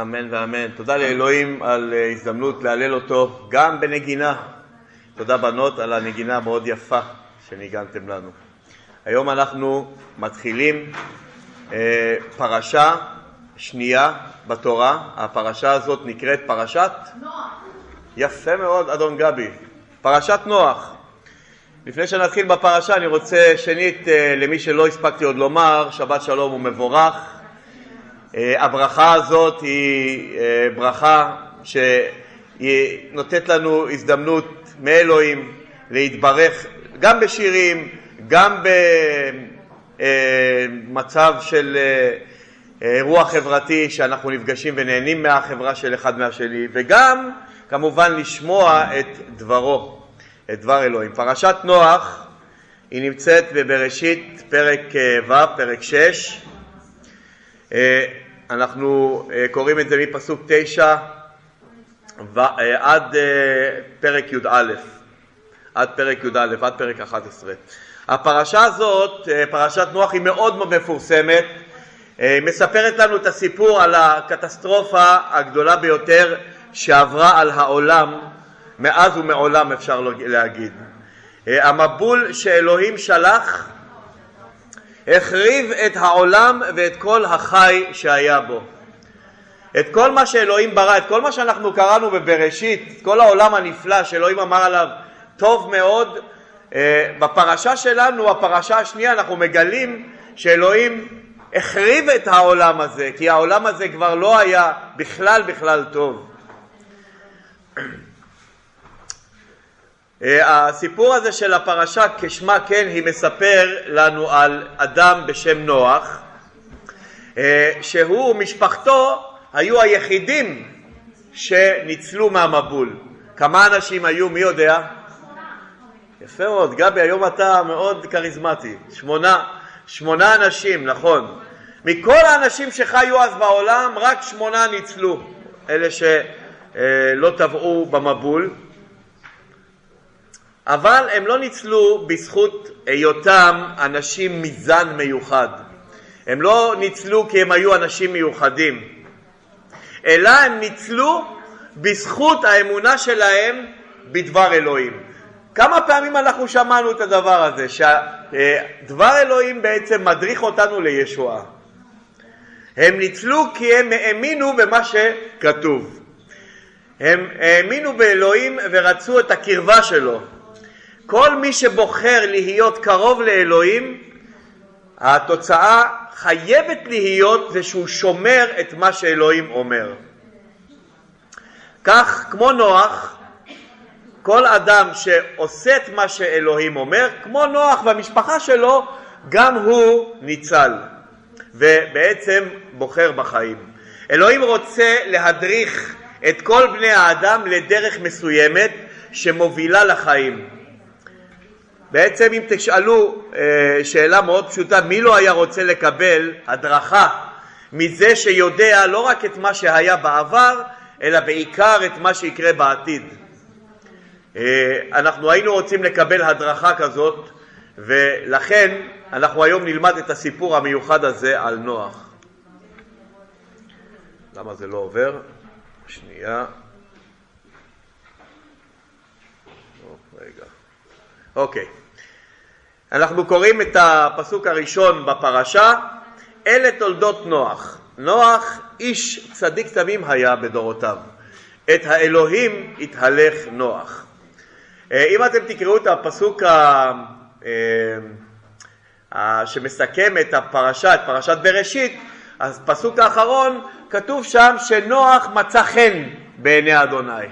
אמן ואמן. תודה לאלוהים על אה, הזדמנות להלל אותו גם בנגינה. תודה בנות על הנגינה המאוד יפה שניגנתם לנו. היום אנחנו מתחילים אה, פרשה שנייה בתורה. הפרשה הזאת נקראת פרשת? נוח. יפה מאוד, אדון גבי. פרשת נוח. לפני שנתחיל בפרשה אני רוצה שנית אה, למי שלא הספקתי עוד לומר, שבת שלום ומבורך. אה, הברכה הזאת היא אה, ברכה שהיא נותנת לנו הזדמנות מאלוהים להתברך גם בשירים, גם במצב של אירוע חברתי שאנחנו נפגשים ונהנים מהחברה של אחד מהשני וגם כמובן לשמוע את דברו. את דבר אלוהים. פרשת נוח היא נמצאת בבראשית פרק אה, ו', פרק 6. אה, אנחנו אה, קוראים את זה מפסוק 9 עד פרק י"א, עד פרק י"א, עד פרק 11. הפרשה הזאת, פרשת נוח, היא מאוד מפורסמת, מספרת לנו את הסיפור על הקטסטרופה הגדולה ביותר שעברה על העולם מאז ומעולם אפשר להגיד. אה, המבול שאלוהים שלח החריב את העולם ואת כל החי שהיה בו. את כל מה שאלוהים ברא, את כל מה שאנחנו קראנו בבראשית, כל העולם הנפלא שאלוהים אמר עליו טוב מאוד, אה, בפרשה שלנו, הפרשה השנייה, אנחנו מגלים שאלוהים החריב את העולם הזה, כי העולם הזה כבר לא היה בכלל בכלל טוב. אה, הסיפור הזה של הפרשה כשמה כן היא מספר לנו על אדם בשם נוח אה, שהוא ומשפחתו היו היחידים שניצלו מהמבול. כמה אנשים היו? מי יודע? יפה מאוד, גבי, היום אתה מאוד כריזמטי. שמונה, שמונה אנשים, נכון. מכל האנשים שחיו אז בעולם, רק שמונה ניצלו, אלה שלא טבעו במבול. אבל הם לא ניצלו בזכות היותם אנשים מזן מיוחד. הם לא ניצלו כי הם היו אנשים מיוחדים, אלא הם ניצלו בזכות האמונה שלהם בדבר אלוהים. כמה פעמים אנחנו שמענו את הדבר הזה, שדבר אלוהים בעצם מדריך אותנו לישועה. הם ניצלו כי הם האמינו במה שכתוב. הם האמינו באלוהים ורצו את הקרבה שלו. כל מי שבוחר להיות קרוב לאלוהים, התוצאה חייבת להיות זה שהוא שומר את מה שאלוהים אומר. כך, כמו נוח, כל אדם שעושה את מה שאלוהים אומר, כמו נוח והמשפחה שלו, גם הוא ניצל, ובעצם בוחר בחיים. אלוהים רוצה להדריך את כל בני האדם לדרך מסוימת שמובילה לחיים. בעצם אם תשאלו אה, שאלה מאוד פשוטה, מי לא היה רוצה לקבל הדרכה מזה שיודע לא רק את מה שהיה בעבר, אלא בעיקר את מה שיקרה בעתיד. אה, אנחנו היינו רוצים לקבל הדרכה כזאת, ולכן אנחנו היום נלמד את הסיפור המיוחד הזה על נוח. למה זה לא עובר? שנייה. רגע. אוקיי. אנחנו קוראים את הפסוק הראשון בפרשה, אלה תולדות נוח. נוח איש צדיק תמים היה בדורותיו. את האלוהים התהלך נוח. אה, אם אתם תקראו את הפסוק ה... אה, שמסכם את הפרשה, את פרשת בראשית, אז פסוק האחרון כתוב שם שנוח מצא חן בעיני אדוני.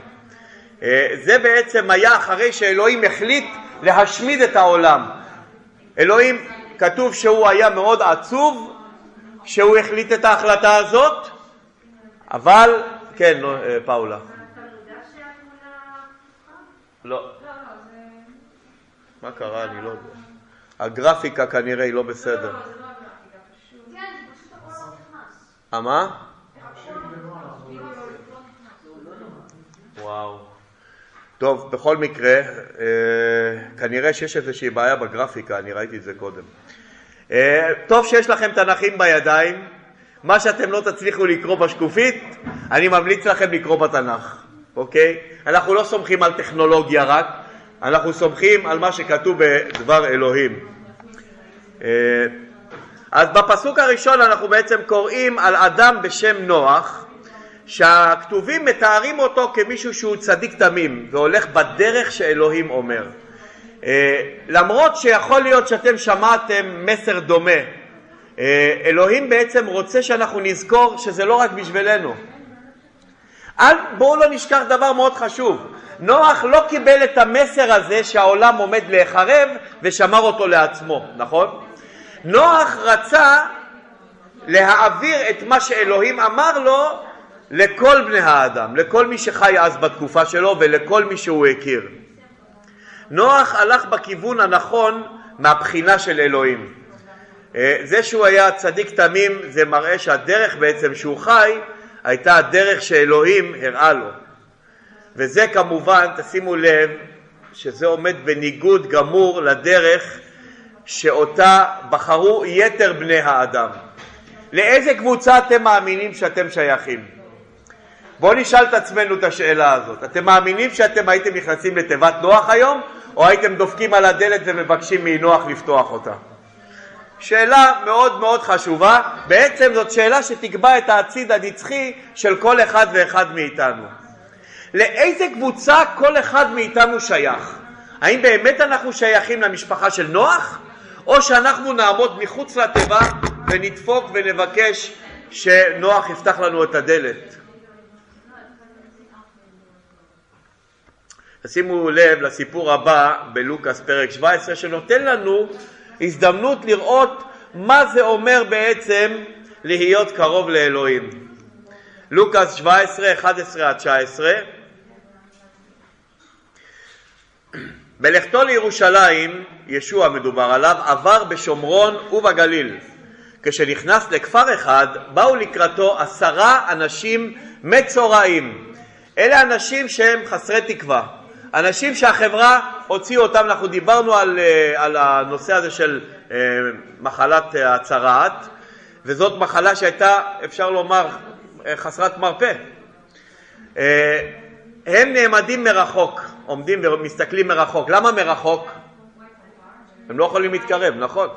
אה, זה בעצם היה אחרי שאלוהים החליט להשמיד את העולם. אלוהים, כתוב שהוא היה מאוד עצוב כשהוא החליט את ההחלטה הזאת, אבל, כן, אה, פאולה. לא. מה קרה? אני לא יודע. הגרפיקה כנראה היא לא בסדר. אה, מה? וואו. טוב, בכל מקרה, אה, כנראה שיש איזושהי בעיה בגרפיקה, אני ראיתי את זה קודם. אה, טוב שיש לכם תנכים בידיים, מה שאתם לא תצליחו לקרוא בשקופית, אני ממליץ לכם לקרוא בתנ"ך, אוקיי? אנחנו לא סומכים על טכנולוגיה רק, אנחנו סומכים על מה שכתוב בדבר אלוהים. אה, אז בפסוק הראשון אנחנו בעצם קוראים על אדם בשם נוח, שהכתובים מתארים אותו כמישהו שהוא צדיק תמים והולך בדרך שאלוהים אומר. אה, למרות שיכול להיות שאתם שמעתם מסר דומה, אה, אלוהים בעצם רוצה שאנחנו נזכור שזה לא רק בשבילנו. בואו לא נשכח דבר מאוד חשוב, נוח לא קיבל את המסר הזה שהעולם עומד להיחרב ושמר אותו לעצמו, נכון? נוח רצה להעביר את מה שאלוהים אמר לו לכל בני האדם, לכל מי שחי אז בתקופה שלו ולכל מי שהוא הכיר. נוח הלך בכיוון הנכון מהבחינה של אלוהים. אה, זה שהוא היה צדיק תמים זה מראה שהדרך בעצם שהוא חי הייתה הדרך שאלוהים הראה לו. וזה כמובן, תשימו לב, שזה עומד בניגוד גמור לדרך שאותה בחרו יתר בני האדם. לאיזה קבוצה אתם מאמינים שאתם שייכים? בואו נשאל את עצמנו את השאלה הזאת. אתם מאמינים שאתם הייתם נכנסים לתיבת נוח היום, או הייתם דופקים על הדלת ומבקשים מנוח לפתוח אותה? שאלה מאוד מאוד חשובה, בעצם זאת שאלה שתקבע את העתיד הנצחי של כל אחד ואחד מאיתנו. לאיזה קבוצה כל אחד מאיתנו שייך? האם באמת אנחנו שייכים למשפחה של נוח, או שאנחנו נעמוד מחוץ לתיבה ונדפוק ונבקש שנוח יפתח לנו את הדלת? שימו לב לסיפור הבא בלוקאס פרק 17 שנותן לנו הזדמנות לראות מה זה אומר בעצם להיות קרוב לאלוהים. לוקאס 17, 11 עד 19 בלכתו לירושלים, ישוע מדובר עליו, עבר בשומרון ובגליל. כשנכנס לכפר אחד, באו לקראתו עשרה אנשים מצורעים. אלה אנשים שהם חסרי תקווה. אנשים שהחברה הוציאו אותם, אנחנו דיברנו על, אה, על הנושא הזה של אה, מחלת הצרעת, וזאת מחלה שהייתה, אפשר לומר, אה, חסרת מרפא. הם נעמדים מרחוק, עומדים ומסתכלים מרחוק. למה מרחוק? הם לא יכולים להתקרב, נכון?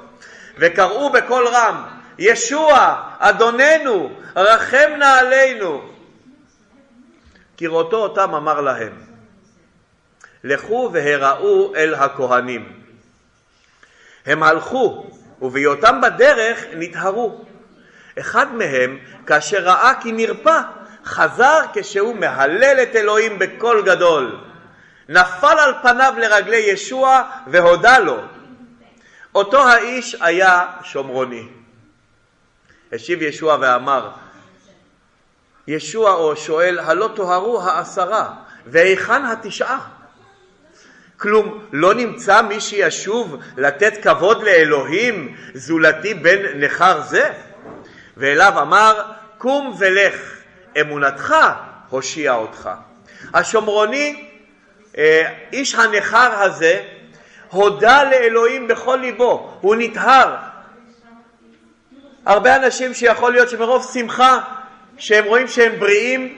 וקראו בקול רם, ישוע, אדוננו, רחם נא עלינו. כראותו אותם אמר להם, לכו והראו אל הכהנים. הם הלכו, ובהיותם בדרך נטהרו. אחד מהם, כאשר ראה כי נרפא, חזר כשהוא מהלל את אלוהים בקול גדול. נפל על פניו לרגלי ישוע והודה לו. אותו האיש היה שומרוני. השיב ישוע ואמר, ישוע או שואל, הלא טוהרו העשרה, והיכן התשעה? כלום לא נמצא מי שישוב לתת כבוד לאלוהים זולתי בן נכר זה? ואליו אמר, קום ולך, אמונתך הושיע אותך. השומרוני, אה, איש הנכר הזה, הודה לאלוהים בכל ליבו, הוא נטהר. הרבה אנשים שיכול להיות שמרוב שמחה שהם רואים שהם בריאים,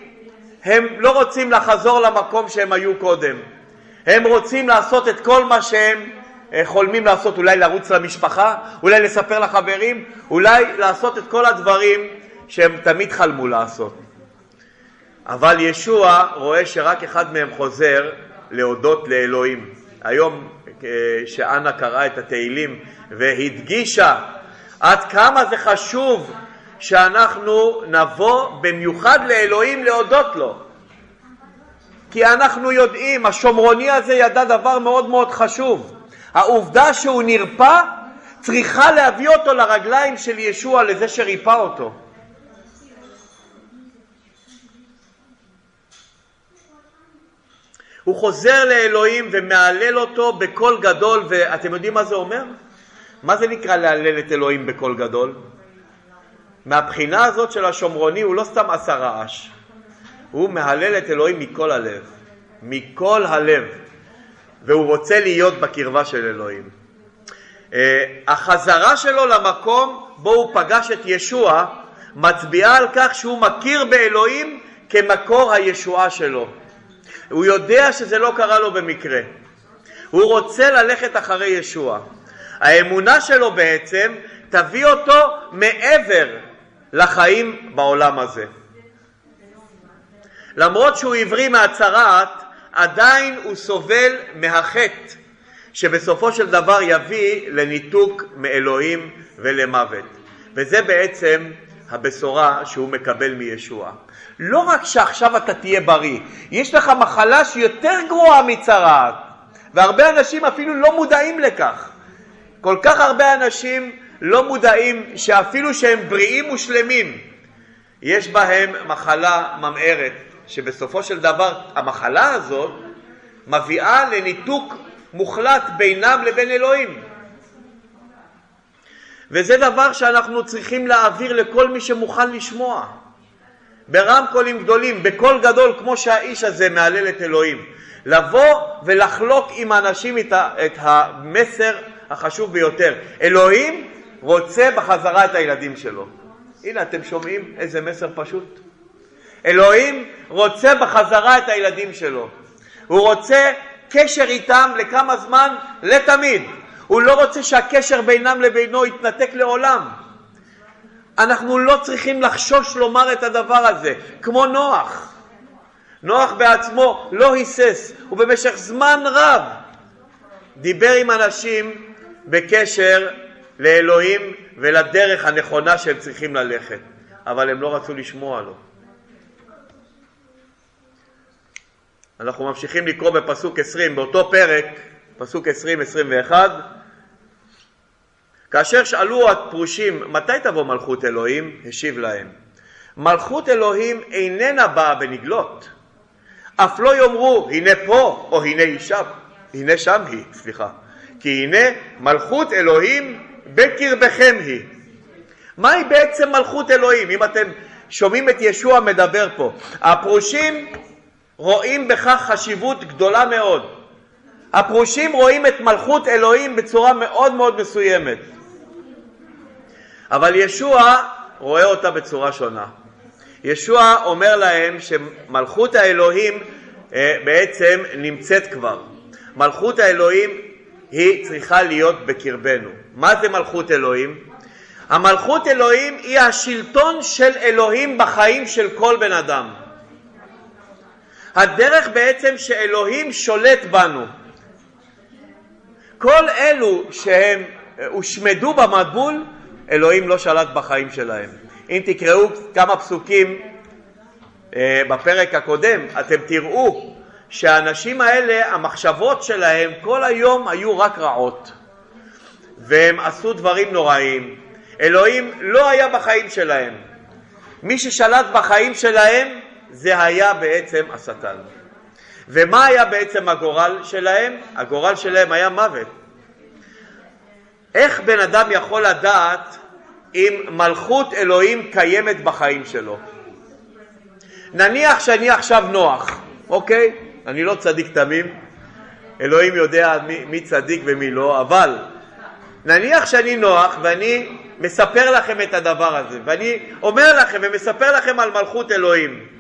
הם לא רוצים לחזור למקום שהם היו קודם. הם רוצים לעשות את כל מה שהם אה, חולמים לעשות, אולי לרוץ למשפחה, אולי לספר לחברים, אולי לעשות את כל הדברים שהם תמיד חלמו לעשות. אבל ישוע רואה שרק אחד מהם חוזר להודות לאלוהים. היום אה, שאנה קראה את התהילים והדגישה עד כמה זה חשוב שאנחנו נבוא במיוחד לאלוהים להודות לו. כי אנחנו יודעים, השומרוני הזה ידע דבר מאוד מאוד חשוב. העובדה שהוא נרפא צריכה להביא אותו לרגליים של ישוע, לזה שריפא אותו. הוא חוזר לאלוהים ומהלל אותו בקול גדול, ואתם יודעים מה זה אומר? מה זה נקרא להלל את אלוהים בקול גדול? מהבחינה הזאת של השומרוני הוא לא סתם עשה רעש, הוא מהלל את אלוהים מכל הלב, מכל הלב, והוא רוצה להיות בקרבה של אלוהים. Uh, החזרה שלו למקום בו הוא פגש את ישוע מצביעה על כך שהוא מכיר באלוהים כמקור הישועה שלו. הוא יודע שזה לא קרה לו במקרה. הוא רוצה ללכת אחרי ישוע. האמונה שלו בעצם תביא אותו מעבר לחיים בעולם הזה. למרות שהוא עברי מהצרעת, עדיין הוא סובל מהחטא שבסופו של דבר יביא לניתוק מאלוהים ולמוות. וזה בעצם הבשורה שהוא מקבל מישוע. לא רק שעכשיו אתה תהיה בריא, יש לך מחלה שהיא יותר גרועה מצרעת, והרבה אנשים אפילו לא מודעים לכך. כל כך הרבה אנשים לא מודעים שאפילו שהם בריאים ושלמים, יש בהם מחלה ממארת, שבסופו של דבר המחלה הזאת מביאה לניתוק מוחלט בינם לבין אלוהים. וזה דבר שאנחנו צריכים להעביר לכל מי שמוכן לשמוע. ברמקולים גדולים, בקול גדול, כמו שהאיש הזה מהלל את אלוהים. לבוא ולחלוק עם האנשים את המסר החשוב ביותר. אלוהים רוצה בחזרה את הילדים שלו. הנה, אתם שומעים איזה מסר פשוט? אלוהים רוצה בחזרה את הילדים שלו. הוא רוצה קשר איתם לכמה זמן? לתמיד. הוא לא רוצה שהקשר בינם לבינו יתנתק לעולם. אנחנו לא צריכים לחשוש לומר את הדבר הזה, כמו נוח. נוח בעצמו לא היסס, ובמשך זמן רב דיבר עם אנשים בקשר לאלוהים ולדרך הנכונה שהם צריכים ללכת, אבל הם לא רצו לשמוע לו. אנחנו ממשיכים לקרוא בפסוק 20, באותו פרק, פסוק 20-21, כאשר שאלו הפרושים מתי תבוא מלכות אלוהים, השיב להם, מלכות אלוהים איננה באה בנגלות, אף לא יאמרו הנה פה או הנה אישה, הנה שם היא, סליחה, כי הנה מלכות אלוהים בקרבכם היא. מהי בעצם מלכות אלוהים? אם אתם שומעים את ישוע מדבר פה, הפרושים רואים בכך חשיבות גדולה מאוד. הפרושים רואים את מלכות אלוהים בצורה מאוד מאוד מסוימת. אבל ישוע רואה אותה בצורה שונה. ישוע אומר להם שמלכות האלוהים אה, בעצם נמצאת כבר. מלכות האלוהים היא צריכה להיות בקרבנו. מה זה מלכות אלוהים? המלכות אלוהים היא השלטון של אלוהים בחיים של כל בן אדם. הדרך בעצם שאלוהים שולט בנו. כל אלו שהם הושמדו במבול, אלוהים לא שלט בחיים שלהם. אם תקראו כמה פסוקים אה, בפרק הקודם, אתם תראו שהאנשים האלה, המחשבות שלהם כל היום היו רק רעות, והם עשו דברים נוראים. אלוהים לא היה בחיים שלהם. מי ששלט בחיים שלהם זה היה בעצם השטן. ומה היה בעצם הגורל שלהם? הגורל שלהם היה מוות. איך בן אדם יכול לדעת אם מלכות אלוהים קיימת בחיים שלו? נניח שאני עכשיו נוח, אוקיי? אני לא צדיק תמים, אלוהים יודע מי, מי צדיק ומי לא, אבל נניח שאני נוח ואני מספר לכם את הדבר הזה, ואני אומר לכם ומספר לכם על מלכות אלוהים.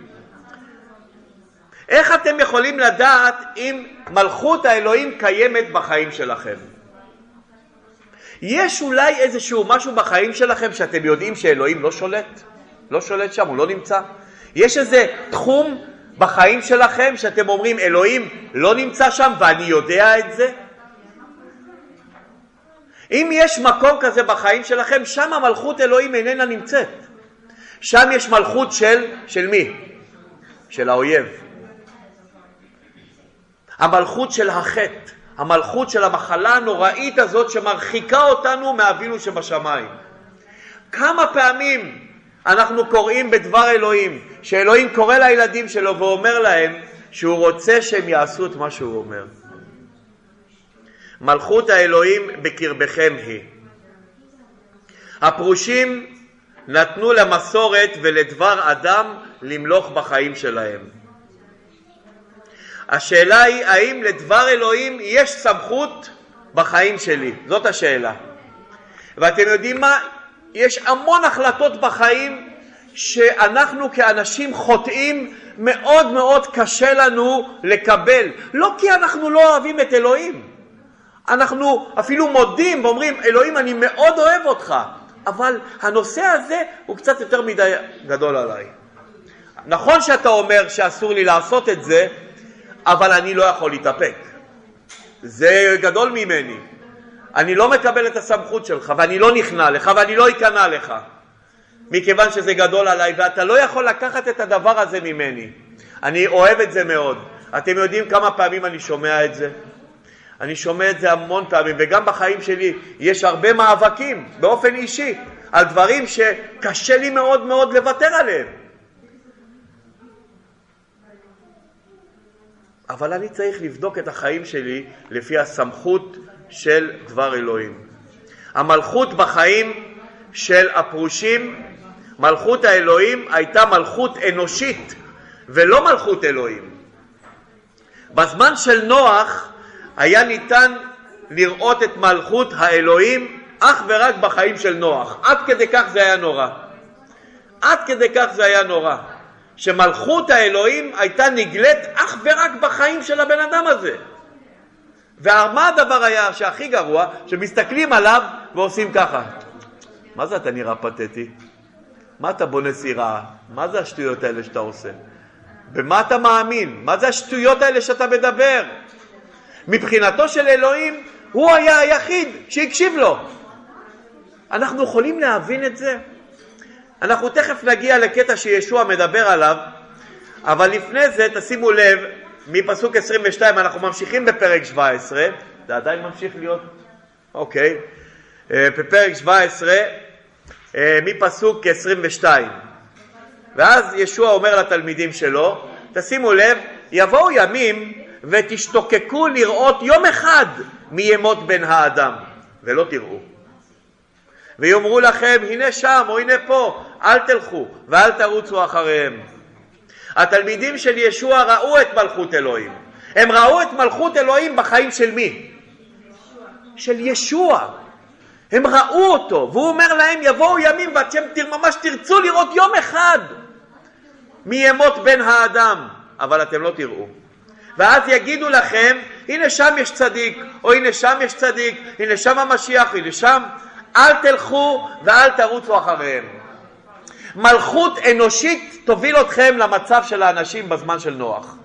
איך אתם יכולים לדעת אם מלכות האלוהים קיימת בחיים שלכם? יש אולי איזשהו משהו בחיים שלכם שאתם יודעים שאלוהים לא שולט? לא שולט שם, הוא לא נמצא? יש איזה תחום בחיים שלכם שאתם אומרים אלוהים לא נמצא שם ואני יודע את זה? אם יש מקום כזה בחיים שלכם, שם המלכות אלוהים איננה נמצאת. שם יש מלכות של, של מי? של האויב. המלכות של החטא, המלכות של המחלה הנוראית הזאת שמרחיקה אותנו מאבינו שבשמיים. כמה פעמים אנחנו קוראים בדבר אלוהים, שאלוהים קורא לילדים שלו ואומר להם שהוא רוצה שהם יעשו את מה שהוא אומר. מלכות האלוהים בקרבכם היא. הפרושים נתנו למסורת ולדבר אדם למלוך בחיים שלהם. השאלה היא האם לדבר אלוהים יש סמכות בחיים שלי, זאת השאלה. ואתם יודעים מה? יש המון החלטות בחיים שאנחנו כאנשים חוטאים מאוד מאוד קשה לנו לקבל, לא כי אנחנו לא אוהבים את אלוהים, אנחנו אפילו מודים ואומרים, אלוהים אני מאוד אוהב אותך, אבל הנושא הזה הוא קצת יותר מדי גדול עליי. נכון שאתה אומר שאסור לי לעשות את זה, אבל אני לא יכול להתאפק. זה גדול ממני. אני לא מקבל את הסמכות שלך, ואני לא נכנע לך, ואני לא אכנע לך, מכיוון שזה גדול עליי, ואתה לא יכול לקחת את הדבר הזה ממני. אני אוהב את זה מאוד. אתם יודעים כמה פעמים אני שומע את זה? אני שומע את זה המון פעמים, וגם בחיים שלי יש הרבה מאבקים באופן אישי על דברים שקשה לי מאוד מאוד לוותר עליהם. אבל אני צריך לבדוק את החיים שלי לפי הסמכות של דבר אלוהים. המלכות בחיים של הפרושים, מלכות האלוהים הייתה מלכות אנושית ולא מלכות אלוהים. בזמן של נוח היה ניתן לראות את מלכות האלוהים אך ורק בחיים של נוח. עד כדי כך זה היה נורא. עד כדי כך זה היה נורא. שמלכות האלוהים הייתה נגלית אך ורק בחיים של הבן אדם הזה. ומה הדבר היה שהכי גרוע? שמסתכלים עליו ועושים ככה. מה זה אתה נראה פתטי? מה אתה בונה סירה? מה זה השטויות האלה שאתה עושה? במה אתה מאמין? מה זה השטויות האלה שאתה מדבר? מבחינתו של אלוהים, הוא היה היחיד שהקשיב לו. אנחנו יכולים להבין את זה? אנחנו תכף נגיע לקטע שישוע מדבר עליו, אבל לפני זה תשימו לב, מפסוק 22 אנחנו ממשיכים בפרק 17, זה עדיין ממשיך להיות, אוקיי, אה, בפרק 17, אה, מפסוק 22. ואז ישוע אומר לתלמידים שלו, תשימו לב, יבואו ימים ותשתוקקו לראות יום אחד מימות בן האדם, ולא תראו. ויאמרו לכם, הנה שם או הנה פה, אל תלכו ואל תרוצו אחריהם. התלמידים של ישוע ראו את מלכות אלוהים. הם ראו את מלכות אלוהים בחיים של מי? של ישוע. הם ראו אותו, והוא אומר להם, יבואו ימים ואתם ממש תרצו לראות יום אחד מימות בן האדם, אבל אתם לא תראו. ואז יגידו לכם, הנה שם יש צדיק, או הנה שם יש צדיק, הנה שם המשיח, הנה שם, אל תלכו ואל תרוצו אחריהם. מלכות אנושית תוביל אתכם למצב של האנשים בזמן של נוח.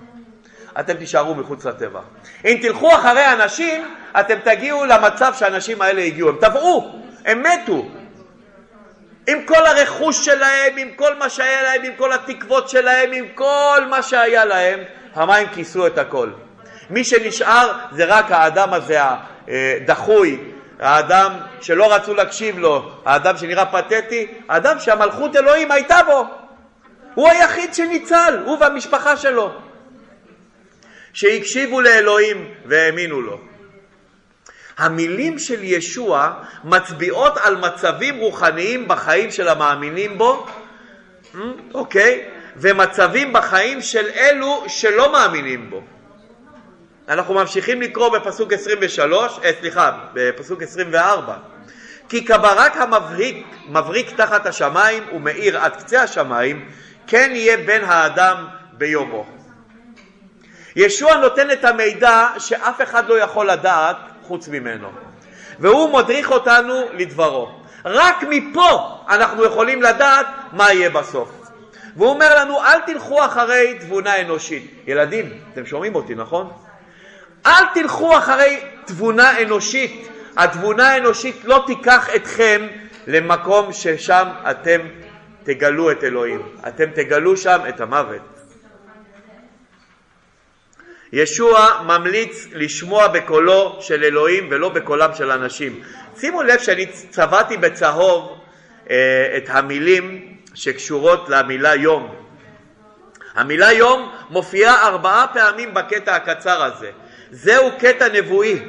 אתם תישארו מחוץ לטבע. אם תלכו אחרי אנשים, אתם תגיעו למצב שהאנשים האלה הגיעו. הם טבעו, הם מתו. עם כל הרכוש שלהם, עם כל מה שהיה להם, עם כל התקוות שלהם, עם כל מה שהיה להם, המים כיסו את הכל. מי שנשאר זה רק האדם הזה הדחוי, האדם שלא רצו להקשיב לו, האדם שנראה פתטי, האדם שהמלכות אלוהים הייתה בו. הוא היחיד שניצל, הוא והמשפחה שלו. שהקשיבו לאלוהים והאמינו לו. המילים של ישוע מצביעות על מצבים רוחניים בחיים של המאמינים בו, אה, אוקיי? ומצבים בחיים של אלו שלא מאמינים בו. אנחנו ממשיכים לקרוא בפסוק 23, אה, סליחה, בפסוק 24. כי כברק המבריק מבריק תחת השמיים ומאיר עד קצה השמיים, כן יהיה בן האדם ביומו. ישוע נותן את המידע שאף אחד לא יכול לדעת חוץ ממנו, והוא מדריך אותנו לדברו. רק מפה אנחנו יכולים לדעת מה יהיה בסוף. והוא אומר לנו, אל תלכו אחרי תבונה אנושית. ילדים, אתם שומעים אותי, נכון? אל תלכו אחרי תבונה אנושית. התבונה האנושית לא תיקח אתכם למקום ששם אתם תגלו את אלוהים. אתם תגלו שם את המוות. ישוע ממליץ לשמוע בקולו של אלוהים ולא בקולם של אנשים. שימו לב שאני צבעתי בצהוב אה, את המילים שקשורות למילה יום. המילה יום מופיעה ארבעה פעמים בקטע הקצר הזה. זהו קטע נבואי.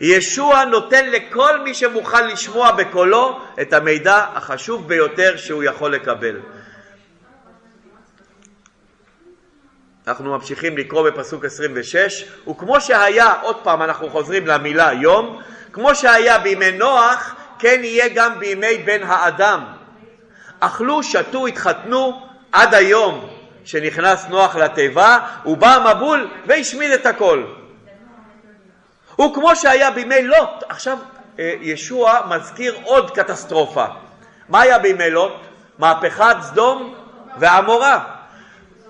ישוע נותן לכל מי שמוכן לשמוע בקולו את המידע החשוב ביותר שהוא יכול לקבל. אנחנו ממשיכים לקרוא בפסוק 26, וכמו שהיה, עוד פעם אנחנו חוזרים למילה יום, כמו שהיה בימי נוח, כן יהיה גם בימי בן האדם. אכלו, שתו, התחתנו עד היום, שנכנס נוח לתיבה, הוא בא המבול והשמיד את הכל. כמו שהיה בימי לוט. עכשיו אה, ישוע מזכיר עוד קטסטרופה. מה היה בימי לוט? מהפכת סדום ועמורה.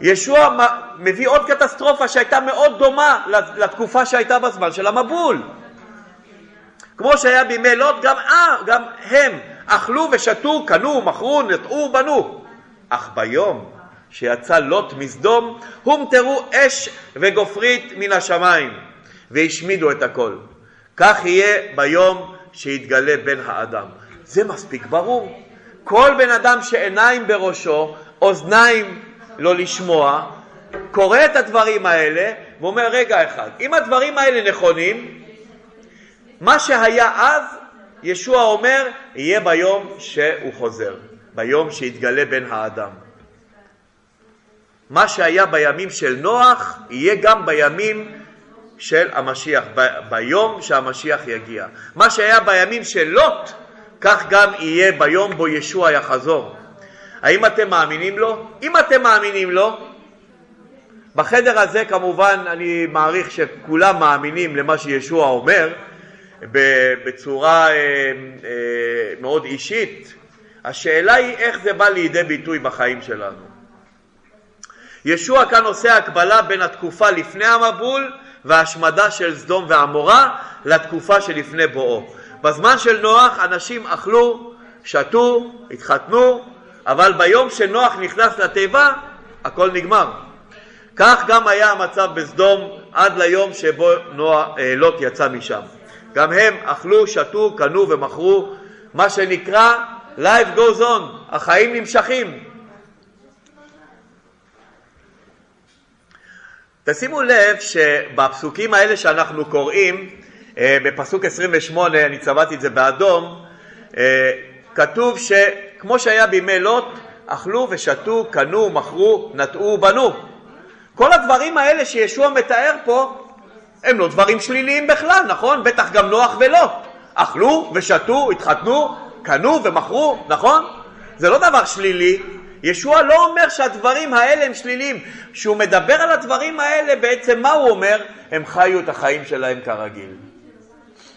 ישוע מביא עוד קטסטרופה שהייתה מאוד דומה לתקופה שהייתה בזמן של המבול. כמו שהיה בימי לוט, גם, אה, גם הם אכלו ושתו, קנו, מכרו, נטעו, בנו. אך ביום שיצא לוט מסדום, הומטרו אש וגופרית מן השמיים, והשמידו את הכל. כך יהיה ביום שיתגלה בן האדם. זה מספיק ברור. כל בן אדם שעיניים בראשו, אוזניים לא לשמוע, קורא את הדברים האלה ואומר, רגע אחד, אם הדברים האלה נכונים, מה שהיה אז, ישוע אומר, יהיה ביום שהוא חוזר, ביום שיתגלה בן האדם. מה שהיה בימים של נוח, יהיה גם בימים של המשיח, ב- ביום שהמשיח יגיע. מה שהיה בימים של לוט, כך גם יהיה ביום בו ישוע יחזור. האם אתם מאמינים לו? אם אתם מאמינים לו, בחדר הזה כמובן אני מעריך שכולם מאמינים למה שישוע אומר בצורה אה, אה, מאוד אישית. השאלה היא איך זה בא לידי ביטוי בחיים שלנו. ישוע כאן עושה הקבלה בין התקופה לפני המבול וההשמדה של סדום ועמורה לתקופה שלפני בואו. בזמן של נוח אנשים אכלו, שתו, התחתנו, אבל ביום שנוח נכנס לתיבה הכל נגמר. כך גם היה המצב בסדום עד ליום שבו נוח, אה, לוט יצא משם. גם הם אכלו, שתו, קנו ומכרו, מה שנקרא life goes on, החיים נמשכים. תשימו לב שבפסוקים האלה שאנחנו קוראים, אה, בפסוק 28, אני צבעתי את זה באדום, אה, כתוב שכמו שהיה בימי לוט, אכלו ושתו, קנו, מכרו, נטעו, בנו. כל הדברים האלה שישוע מתאר פה הם לא דברים שליליים בכלל, נכון? בטח גם נוח ולוט. אכלו ושתו, התחתנו, קנו ומכרו, נכון? זה לא דבר שלילי, ישוע לא אומר שהדברים האלה הם שליליים. כשהוא מדבר על הדברים האלה, בעצם מה הוא אומר? הם חיו את החיים שלהם כרגיל.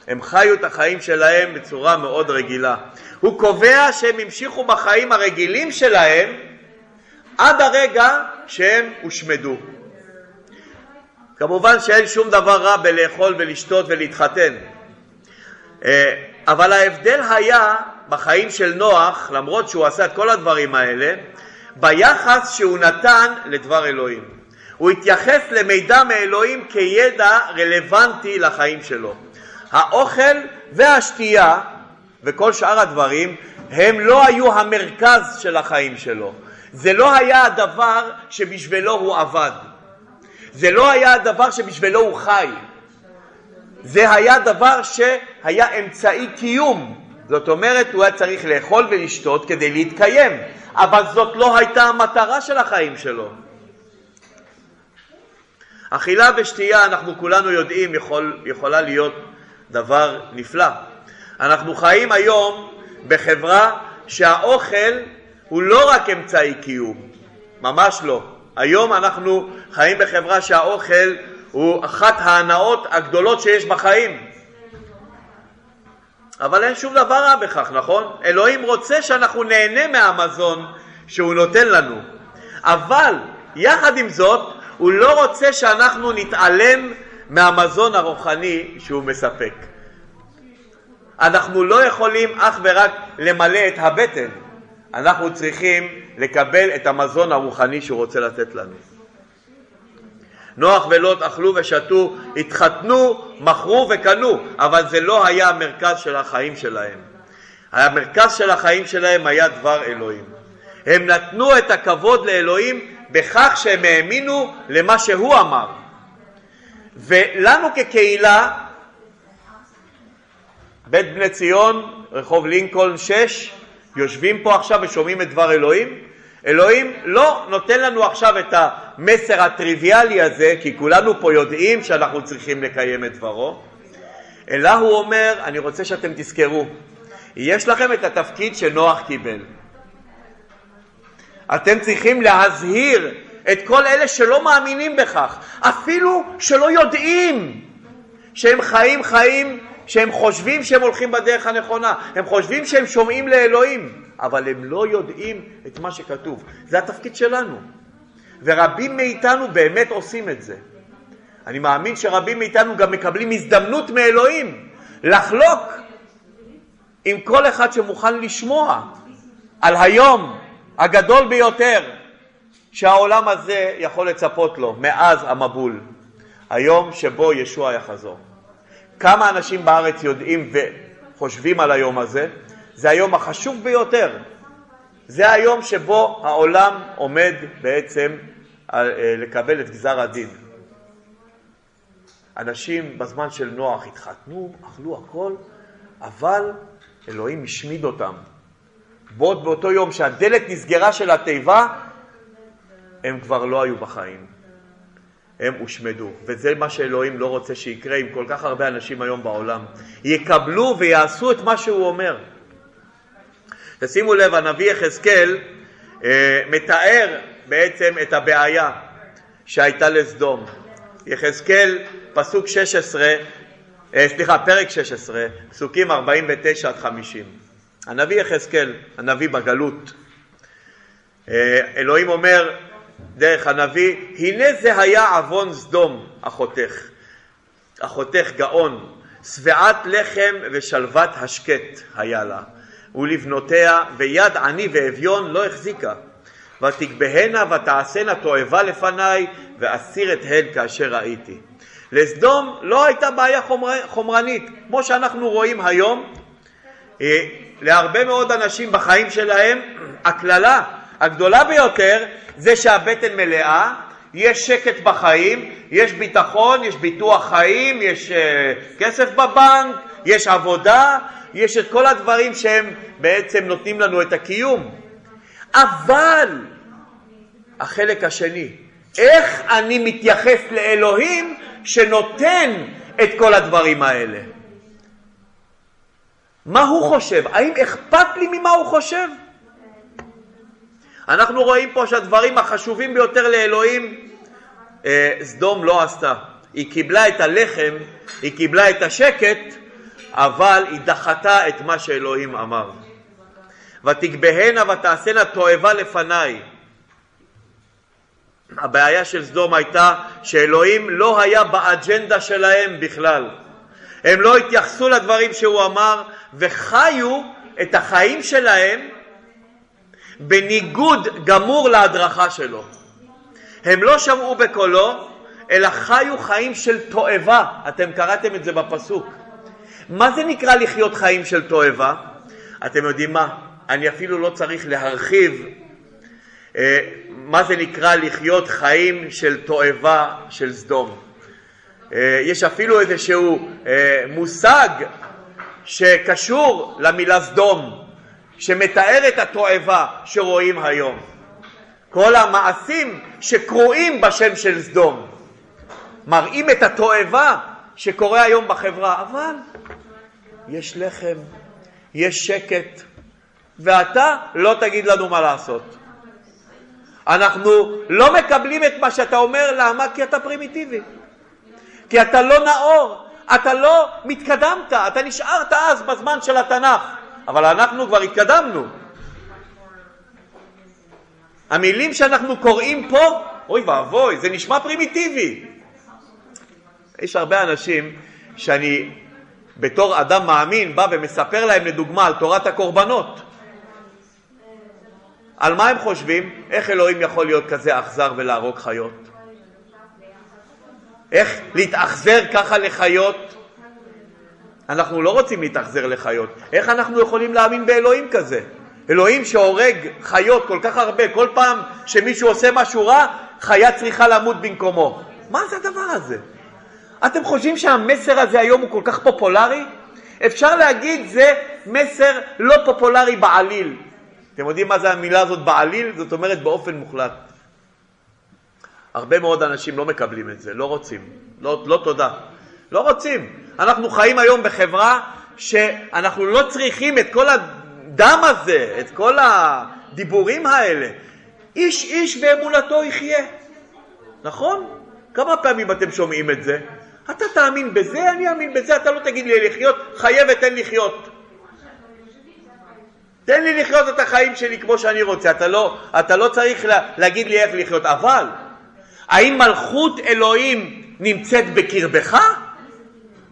הם חיו את החיים שלהם בצורה מאוד רגילה. הוא קובע שהם המשיכו בחיים הרגילים שלהם עד הרגע שהם הושמדו. כמובן שאין שום דבר רע בלאכול ולשתות ולהתחתן, אה, אבל ההבדל היה בחיים של נוח, למרות שהוא עשה את כל הדברים האלה, ביחס שהוא נתן לדבר אלוהים. הוא התייחס למידע מאלוהים כידע רלוונטי לחיים שלו. האוכל והשתייה וכל שאר הדברים הם לא היו המרכז של החיים שלו. זה לא היה הדבר שבשבילו הוא עבד. זה לא היה הדבר שבשבילו הוא חי. זה היה דבר שהיה אמצעי קיום. זאת אומרת, הוא היה צריך לאכול ולשתות כדי להתקיים, אבל זאת לא הייתה המטרה של החיים שלו. אכילה ושתייה, אנחנו כולנו יודעים, יכול, יכולה להיות דבר נפלא. אנחנו חיים היום בחברה שהאוכל הוא לא רק אמצעי קיום, ממש לא. היום אנחנו חיים בחברה שהאוכל הוא אחת ההנאות הגדולות שיש בחיים. אבל אין שום דבר רע בכך, נכון? אלוהים רוצה שאנחנו נהנה מהמזון שהוא נותן לנו. אבל יחד עם זאת, הוא לא רוצה שאנחנו נתעלם מהמזון הרוחני שהוא מספק. אנחנו לא יכולים אך ורק למלא את הבטן, אנחנו צריכים לקבל את המזון הרוחני שהוא רוצה לתת לנו. נוח ולוט אכלו ושתו, התחתנו, מכרו וקנו, אבל זה לא היה המרכז של החיים שלהם. המרכז של החיים שלהם היה דבר אלוהים. הם נתנו את הכבוד לאלוהים בכך שהם האמינו למה שהוא אמר. ולנו כקהילה, בית בני ציון, רחוב לינקולן 6, יושבים פה עכשיו ושומעים את דבר אלוהים, אלוהים לא נותן לנו עכשיו את המסר הטריוויאלי הזה, כי כולנו פה יודעים שאנחנו צריכים לקיים את דברו, אלא הוא אומר, אני רוצה שאתם תזכרו, יש לכם את התפקיד שנוח קיבל. אתם צריכים להזהיר את כל אלה שלא מאמינים בכך, אפילו שלא יודעים שהם חיים חיים שהם חושבים שהם הולכים בדרך הנכונה, הם חושבים שהם שומעים לאלוהים, אבל הם לא יודעים את מה שכתוב. זה התפקיד שלנו. ורבים מאיתנו באמת עושים את זה. אני מאמין שרבים מאיתנו גם מקבלים הזדמנות מאלוהים לחלוק עם כל אחד שמוכן לשמוע על היום הגדול ביותר שהעולם הזה יכול לצפות לו מאז המבול, היום שבו ישוע יחזור. כמה אנשים בארץ יודעים וחושבים על היום הזה? זה היום החשוב ביותר. זה היום שבו העולם עומד בעצם אה, לקבל את גזר הדין. אנשים בזמן של נוח התחתנו, אכלו הכל, אבל אלוהים השמיד אותם. בעוד באותו יום שהדלת נסגרה של התיבה, הם כבר לא היו בחיים. הם הושמדו, וזה מה שאלוהים לא רוצה שיקרה עם כל כך הרבה אנשים היום בעולם. יקבלו ויעשו את מה שהוא אומר. תשימו לב, הנביא יחזקאל אה, מתאר בעצם את הבעיה שהייתה לסדום. יחזקאל, פסוק 16, אה, סליחה, פרק 16, פסוקים 49 עד 50. הנביא יחזקאל, הנביא בגלות, אה, אלוהים אומר דרך הנביא, הנה זה היה עוון סדום, אחותך, אחותך גאון, שבעת לחם ושלוות השקט היה לה, ולבנותיה, ויד עני ואביון לא החזיקה. ותגבהנה ותעשנה תועבה לפניי, ואסיר את הן כאשר ראיתי. לסדום לא הייתה בעיה חומר, חומרנית, כמו שאנחנו רואים היום. אה, להרבה מאוד אנשים בחיים שלהם, הקללה הגדולה ביותר זה שהבטן מלאה, יש שקט בחיים, יש ביטחון, יש ביטוח חיים, יש uh, כסף בבנק, יש עבודה, יש את כל הדברים שהם בעצם נותנים לנו את הקיום. אבל החלק השני, איך אני מתייחס לאלוהים שנותן את כל הדברים האלה? מה הוא חושב? האם אכפת לי ממה הוא חושב? אנחנו רואים פה שהדברים החשובים ביותר לאלוהים, אה, סדום לא עשתה. היא קיבלה את הלחם, היא קיבלה את השקט, אבל היא דחתה את מה שאלוהים אמר. ותגבהנה ותעשנה תועבה לפניי. הבעיה של סדום הייתה שאלוהים לא היה באג'נדה שלהם בכלל. הם לא התייחסו לדברים שהוא אמר וחיו את החיים שלהם בניגוד גמור להדרכה שלו. הם לא שמעו בקולו, אלא חיו חיים של תועבה. אתם קראתם את זה בפסוק. מה זה נקרא לחיות חיים של תועבה? אתם יודעים מה? אני אפילו לא צריך להרחיב אה, מה זה נקרא לחיות חיים של תועבה של סדום. אה, יש אפילו איזשהו אה, מושג שקשור למילה סדום, שמתאר את התועבה שרואים היום. כל המעשים שקרויים בשם של סדום מראים את התועבה שקורה היום בחברה, אבל יש לחם, יש שקט, ואתה לא תגיד לנו מה לעשות. אנחנו לא מקבלים את מה שאתה אומר, למה? כי אתה פרימיטיבי. כי אתה לא נאור, אתה לא מתקדמת, אתה נשארת אז בזמן של התנ"ך. אבל אנחנו כבר התקדמנו. המילים שאנחנו קוראים פה, אוי ואבוי, זה נשמע פרימיטיבי. יש הרבה אנשים שאני בתור אדם מאמין בא ומספר להם לדוגמה על תורת הקורבנות. על מה הם חושבים? איך אלוהים יכול להיות כזה אכזר ולהרוג חיות? איך להתאכזר ככה לחיות? אנחנו לא רוצים להתאכזר לחיות. איך אנחנו יכולים להאמין באלוהים כזה? אלוהים שהורג חיות כל כך הרבה, כל פעם שמישהו עושה משהו רע, חיה צריכה למות במקומו. מה זה הדבר הזה? אתם חושבים שהמסר הזה היום הוא כל כך פופולרי? אפשר להגיד זה מסר לא פופולרי בעליל. אתם יודעים מה זה המילה הזאת בעליל? זאת אומרת באופן מוחלט. הרבה מאוד אנשים לא מקבלים את זה, לא רוצים, לא, לא תודה. לא רוצים. אנחנו חיים היום בחברה שאנחנו לא צריכים את כל הדם הזה, את כל הדיבורים האלה. איש איש באמונתו יחיה. נכון? כמה פעמים אתם שומעים את זה? אתה תאמין בזה, אני אאמין בזה, אתה לא תגיד לי לחיות, חיה ותן לחיות. תן לי לחיות את החיים שלי כמו שאני רוצה, אתה לא, אתה לא צריך לה, להגיד לי איך לחיות, אבל האם מלכות אלוהים נמצאת בקרבך?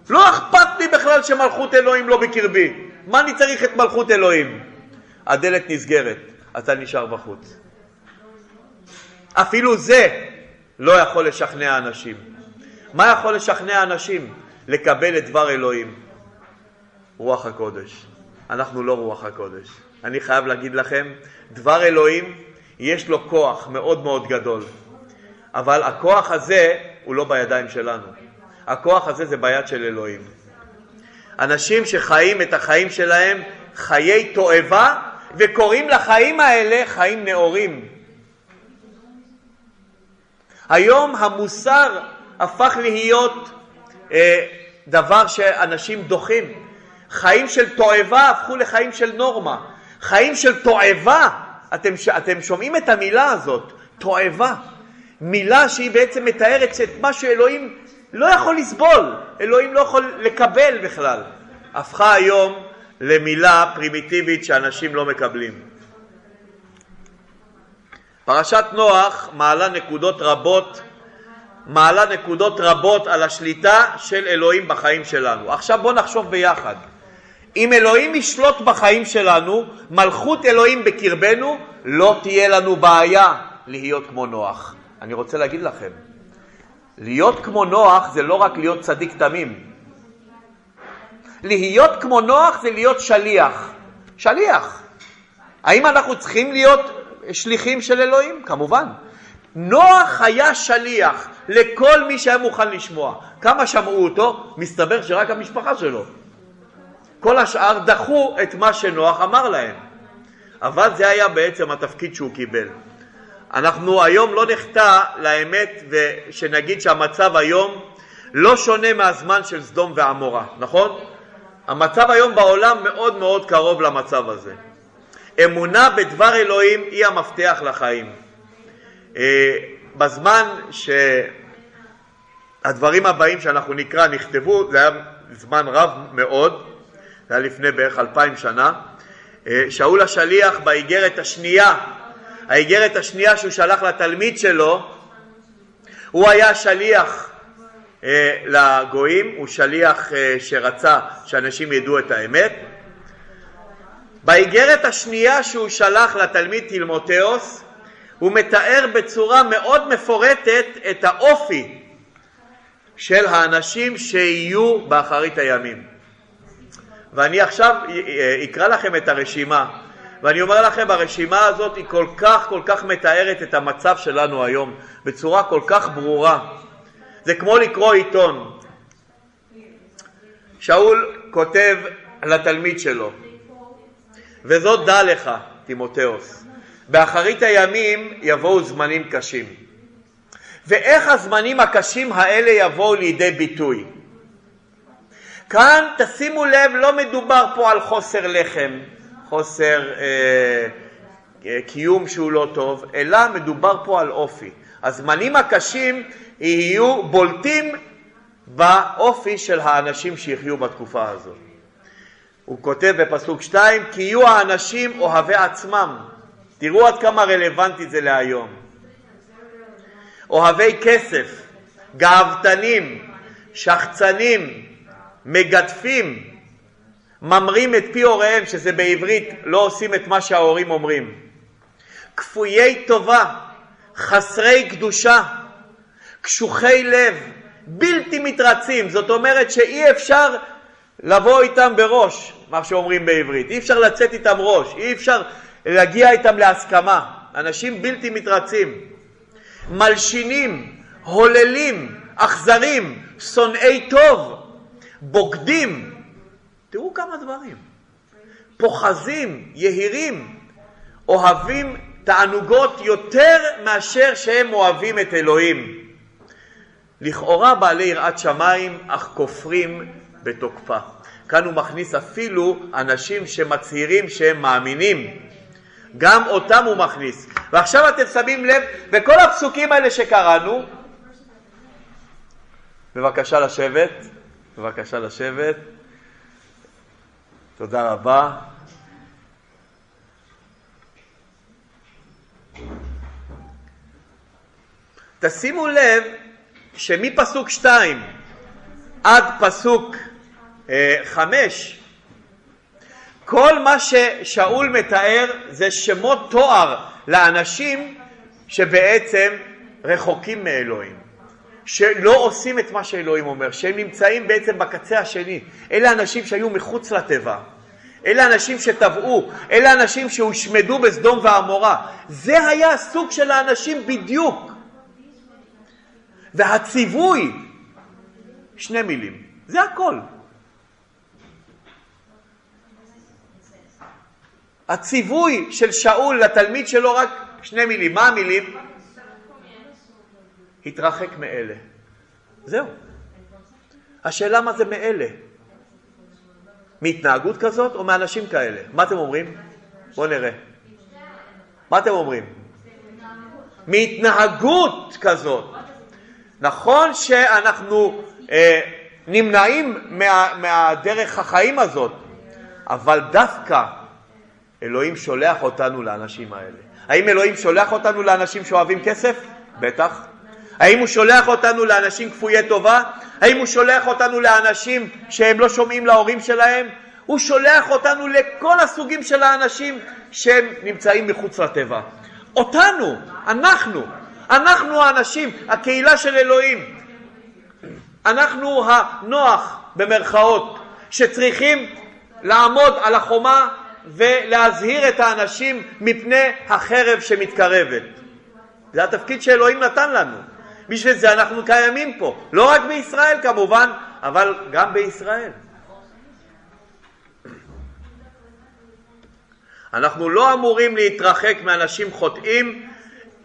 לא אכפת לי בכלל שמלכות אלוהים לא בקרבי, מה אני צריך את מלכות אלוהים? הדלת נסגרת, אתה נשאר בחוץ. אפילו זה לא יכול לשכנע אנשים. מה יכול לשכנע אנשים? לקבל את דבר אלוהים. רוח הקודש. אנחנו לא רוח הקודש. אני חייב להגיד לכם, דבר אלוהים יש לו כוח מאוד מאוד גדול, אבל הכוח הזה הוא לא בידיים שלנו. הכוח הזה זה ביד של אלוהים. אנשים שחיים את החיים שלהם חיי תועבה וקוראים לחיים האלה חיים נאורים. היום המוסר הפך להיות אה, דבר שאנשים דוחים. חיים של תועבה הפכו לחיים של נורמה. חיים של תועבה, אתם, אתם שומעים את המילה הזאת, תועבה. מילה שהיא בעצם מתארת את מה שאלוהים לא יכול לסבול, אלוהים לא יכול לקבל בכלל. הפכה היום למילה פרימיטיבית שאנשים לא מקבלים. פרשת נוח מעלה נקודות רבות, מעלה נקודות רבות על השליטה של אלוהים בחיים שלנו. עכשיו בואו נחשוב ביחד. אם אלוהים ישלוט בחיים שלנו, מלכות אלוהים בקרבנו, לא תהיה לנו בעיה להיות כמו נוח. אני רוצה להגיד לכם, להיות כמו נוח זה לא רק להיות צדיק תמים. להיות כמו נוח זה להיות שליח. שליח. האם אנחנו צריכים להיות שליחים של אלוהים? כמובן. נוח היה שליח לכל מי שהיה מוכן לשמוע. כמה שמעו אותו? מסתבר שרק המשפחה שלו. כל השאר דחו את מה שנוח אמר להם. אבל זה היה בעצם התפקיד שהוא קיבל. אנחנו היום לא נחטא לאמת ושנגיד שהמצב היום לא שונה מהזמן של סדום ועמורה, נכון? המצב היום בעולם מאוד מאוד קרוב למצב הזה. אמונה בדבר אלוהים היא המפתח לחיים. אה, בזמן שהדברים הבאים שאנחנו נקרא נכתבו, זה היה זמן רב מאוד, זה היה לפני בערך אלפיים שנה, אה, שאול השליח באיגרת השנייה, האיגרת השנייה שהוא שלח לתלמיד שלו, הוא היה שליח אה, לגויים, הוא שליח שרצה שאנשים ידעו את האמת. באיגרת השנייה שהוא שלח לתלמיד תילמותאוס, הוא מתאר בצורה מאוד מפורטת את האופי של האנשים שיהיו באחרית הימים. ואני עכשיו אקרא לכם את הרשימה, ואני אומר לכם, הרשימה הזאת היא כל כך כל כך מתארת את המצב שלנו היום בצורה כל כך ברורה. זה כמו לקרוא עיתון. שאול כותב לתלמיד שלו, וזאת דע לך, תימותאוס, באחרית הימים יבואו זמנים קשים. ואיך הזמנים הקשים האלה יבואו לידי ביטוי? כאן תשימו לב, לא מדובר פה על חוסר לחם, חוסר אה, אה, קיום שהוא לא טוב, אלא מדובר פה על אופי. הזמנים הקשים יהיו בולטים באופי של האנשים שיחיו בתקופה הזאת. הוא כותב בפסוק 2, כי יהיו האנשים אוהבי עצמם. תראו עד כמה רלוונטי זה להיום. אוהבי כסף, גאוותנים, שחצנים, מגדפים, ממרים את פי הוריהם, שזה בעברית לא עושים את מה שההורים אומרים. כפויי טובה, חסרי קדושה, קשוחי לב, בלתי מתרצים, זאת אומרת שאי אפשר לבוא איתם בראש, מה שאומרים בעברית, אי אפשר לצאת איתם ראש, אי אפשר להגיע איתם להסכמה, אנשים בלתי מתרצים, מלשינים, הוללים, אכזרים, שונאי טוב, בוגדים, תראו כמה דברים, פוחזים, יהירים, אוהבים תענוגות יותר מאשר שהם אוהבים את אלוהים. לכאורה בעלי יראת שמיים, אך כופרים בתוקפה. כאן הוא מכניס אפילו אנשים שמצהירים שהם מאמינים. גם אותם הוא מכניס. ועכשיו אתם שמים לב, וכל הפסוקים האלה שקראנו, בבקשה לשבת, בבקשה לשבת, תודה רבה. תשימו לב שמפסוק שתיים עד פסוק אה, חמש, כל מה ששאול מתאר זה שמות תואר לאנשים שבעצם רחוקים מאלוהים, שלא עושים את מה שאלוהים אומר, שהם נמצאים בעצם בקצה השני. אלה אנשים שהיו מחוץ לטבע, אלה אנשים שטבעו, אלה אנשים שהושמדו בסדום ועמורה. זה היה הסוג של האנשים בדיוק. והציווי, שני מילים, זה הכל. הציווי של שאול לתלמיד שלו רק שני מילים. מה המילים? התרחק מאלה. זהו. השאלה מה זה מאלה? מהתנהגות כזאת או מאנשים כאלה? מה אתם אומרים? בואו נראה. מה אתם אומרים? מהתנהגות כזאת. נכון שאנחנו אה, נמנעים מה, מהדרך החיים הזאת, אבל דווקא אלוהים שולח אותנו לאנשים האלה. האם אלוהים שולח אותנו לאנשים שאוהבים כסף? בטח. האם הוא שולח אותנו לאנשים כפויי טובה? האם הוא שולח אותנו לאנשים שהם לא שומעים להורים שלהם? הוא שולח אותנו לכל הסוגים של האנשים שהם נמצאים מחוץ לטבע. אותנו, אנחנו, אנחנו האנשים, הקהילה של אלוהים. אנחנו הנוח, במרכאות, שצריכים לעמוד על החומה ולהזהיר את האנשים מפני החרב שמתקרבת. זה התפקיד שאלוהים נתן לנו. בשביל זה אנחנו קיימים פה, לא רק בישראל כמובן, אבל גם בישראל. אנחנו לא אמורים להתרחק מאנשים חוטאים,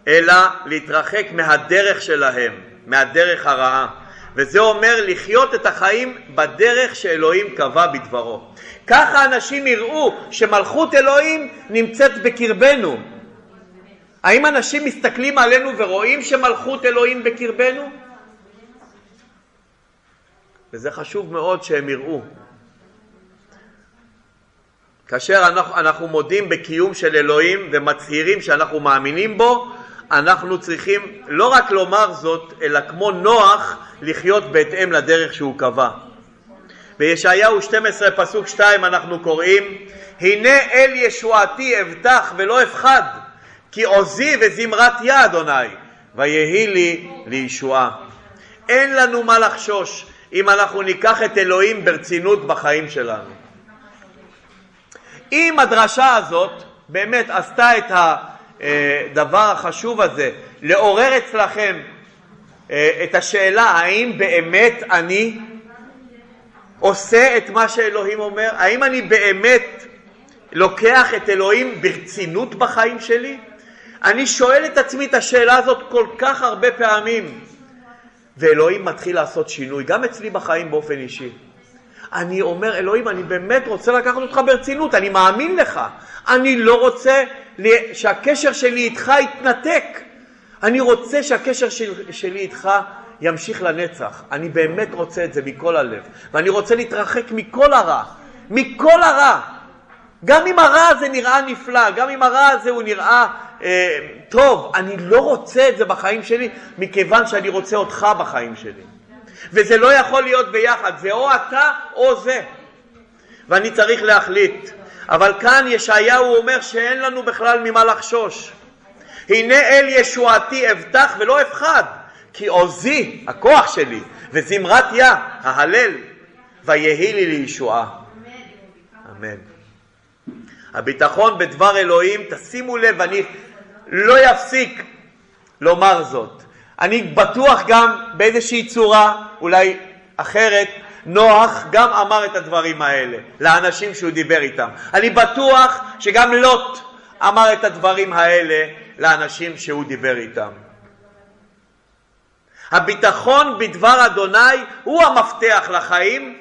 אלא להתרחק מהדרך שלהם, מהדרך הרעה. וזה אומר לחיות את החיים בדרך שאלוהים קבע בדברו. ככה אנשים יראו שמלכות אלוהים נמצאת בקרבנו. האם אנשים מסתכלים עלינו ורואים שמלכות אלוהים בקרבנו? וזה חשוב מאוד שהם יראו. כאשר אנחנו, אנחנו מודים בקיום של אלוהים ומצהירים שאנחנו מאמינים בו, אנחנו צריכים לא רק לומר זאת, אלא כמו נוח, לחיות בהתאם לדרך שהוא קבע. בישעיהו 12 פסוק 2 אנחנו קוראים הנה אל ישועתי אבטח ולא אפחד כי עוזי וזמרת יה אדוני ויהי לי לישועה. אין לנו מה לחשוש אם אנחנו ניקח את אלוהים ברצינות בחיים שלנו. אם הדרשה הזאת באמת עשתה את הדבר החשוב הזה, לעורר אצלכם אה, את השאלה האם באמת אני עושה את מה שאלוהים אומר? האם אני באמת לוקח את אלוהים ברצינות בחיים שלי? אני שואל את עצמי את השאלה הזאת כל כך הרבה פעמים, ואלוהים מתחיל לעשות שינוי, גם אצלי בחיים באופן אישי. אני אומר, אלוהים, אני באמת רוצה לקחת אותך ברצינות, אני מאמין לך. אני לא רוצה שהקשר שלי איתך יתנתק. אני רוצה שהקשר של, שלי איתך ימשיך לנצח. אני באמת רוצה את זה מכל הלב. ואני רוצה להתרחק מכל הרע. מכל הרע. גם אם הרע הזה נראה נפלא, גם אם הרע הזה הוא נראה אה, טוב, אני לא רוצה את זה בחיים שלי, מכיוון שאני רוצה אותך בחיים שלי. וזה לא יכול להיות ביחד, זה או אתה או זה. ואני צריך להחליט. אבל כאן ישעיהו אומר שאין לנו בכלל ממה לחשוש. הנה אל ישועתי אבטח ולא אפחד, כי עוזי, הכוח שלי, וזמרת יה, ההלל, ויהי לי לישועה. אמן. הביטחון בדבר אלוהים, תשימו לב, אני לא יפסיק לומר זאת. אני בטוח גם באיזושהי צורה, אולי אחרת, נוח גם אמר את הדברים האלה לאנשים שהוא דיבר איתם. אני בטוח שגם לוט אמר את הדברים האלה לאנשים שהוא דיבר איתם. הביטחון בדבר אדוני הוא המפתח לחיים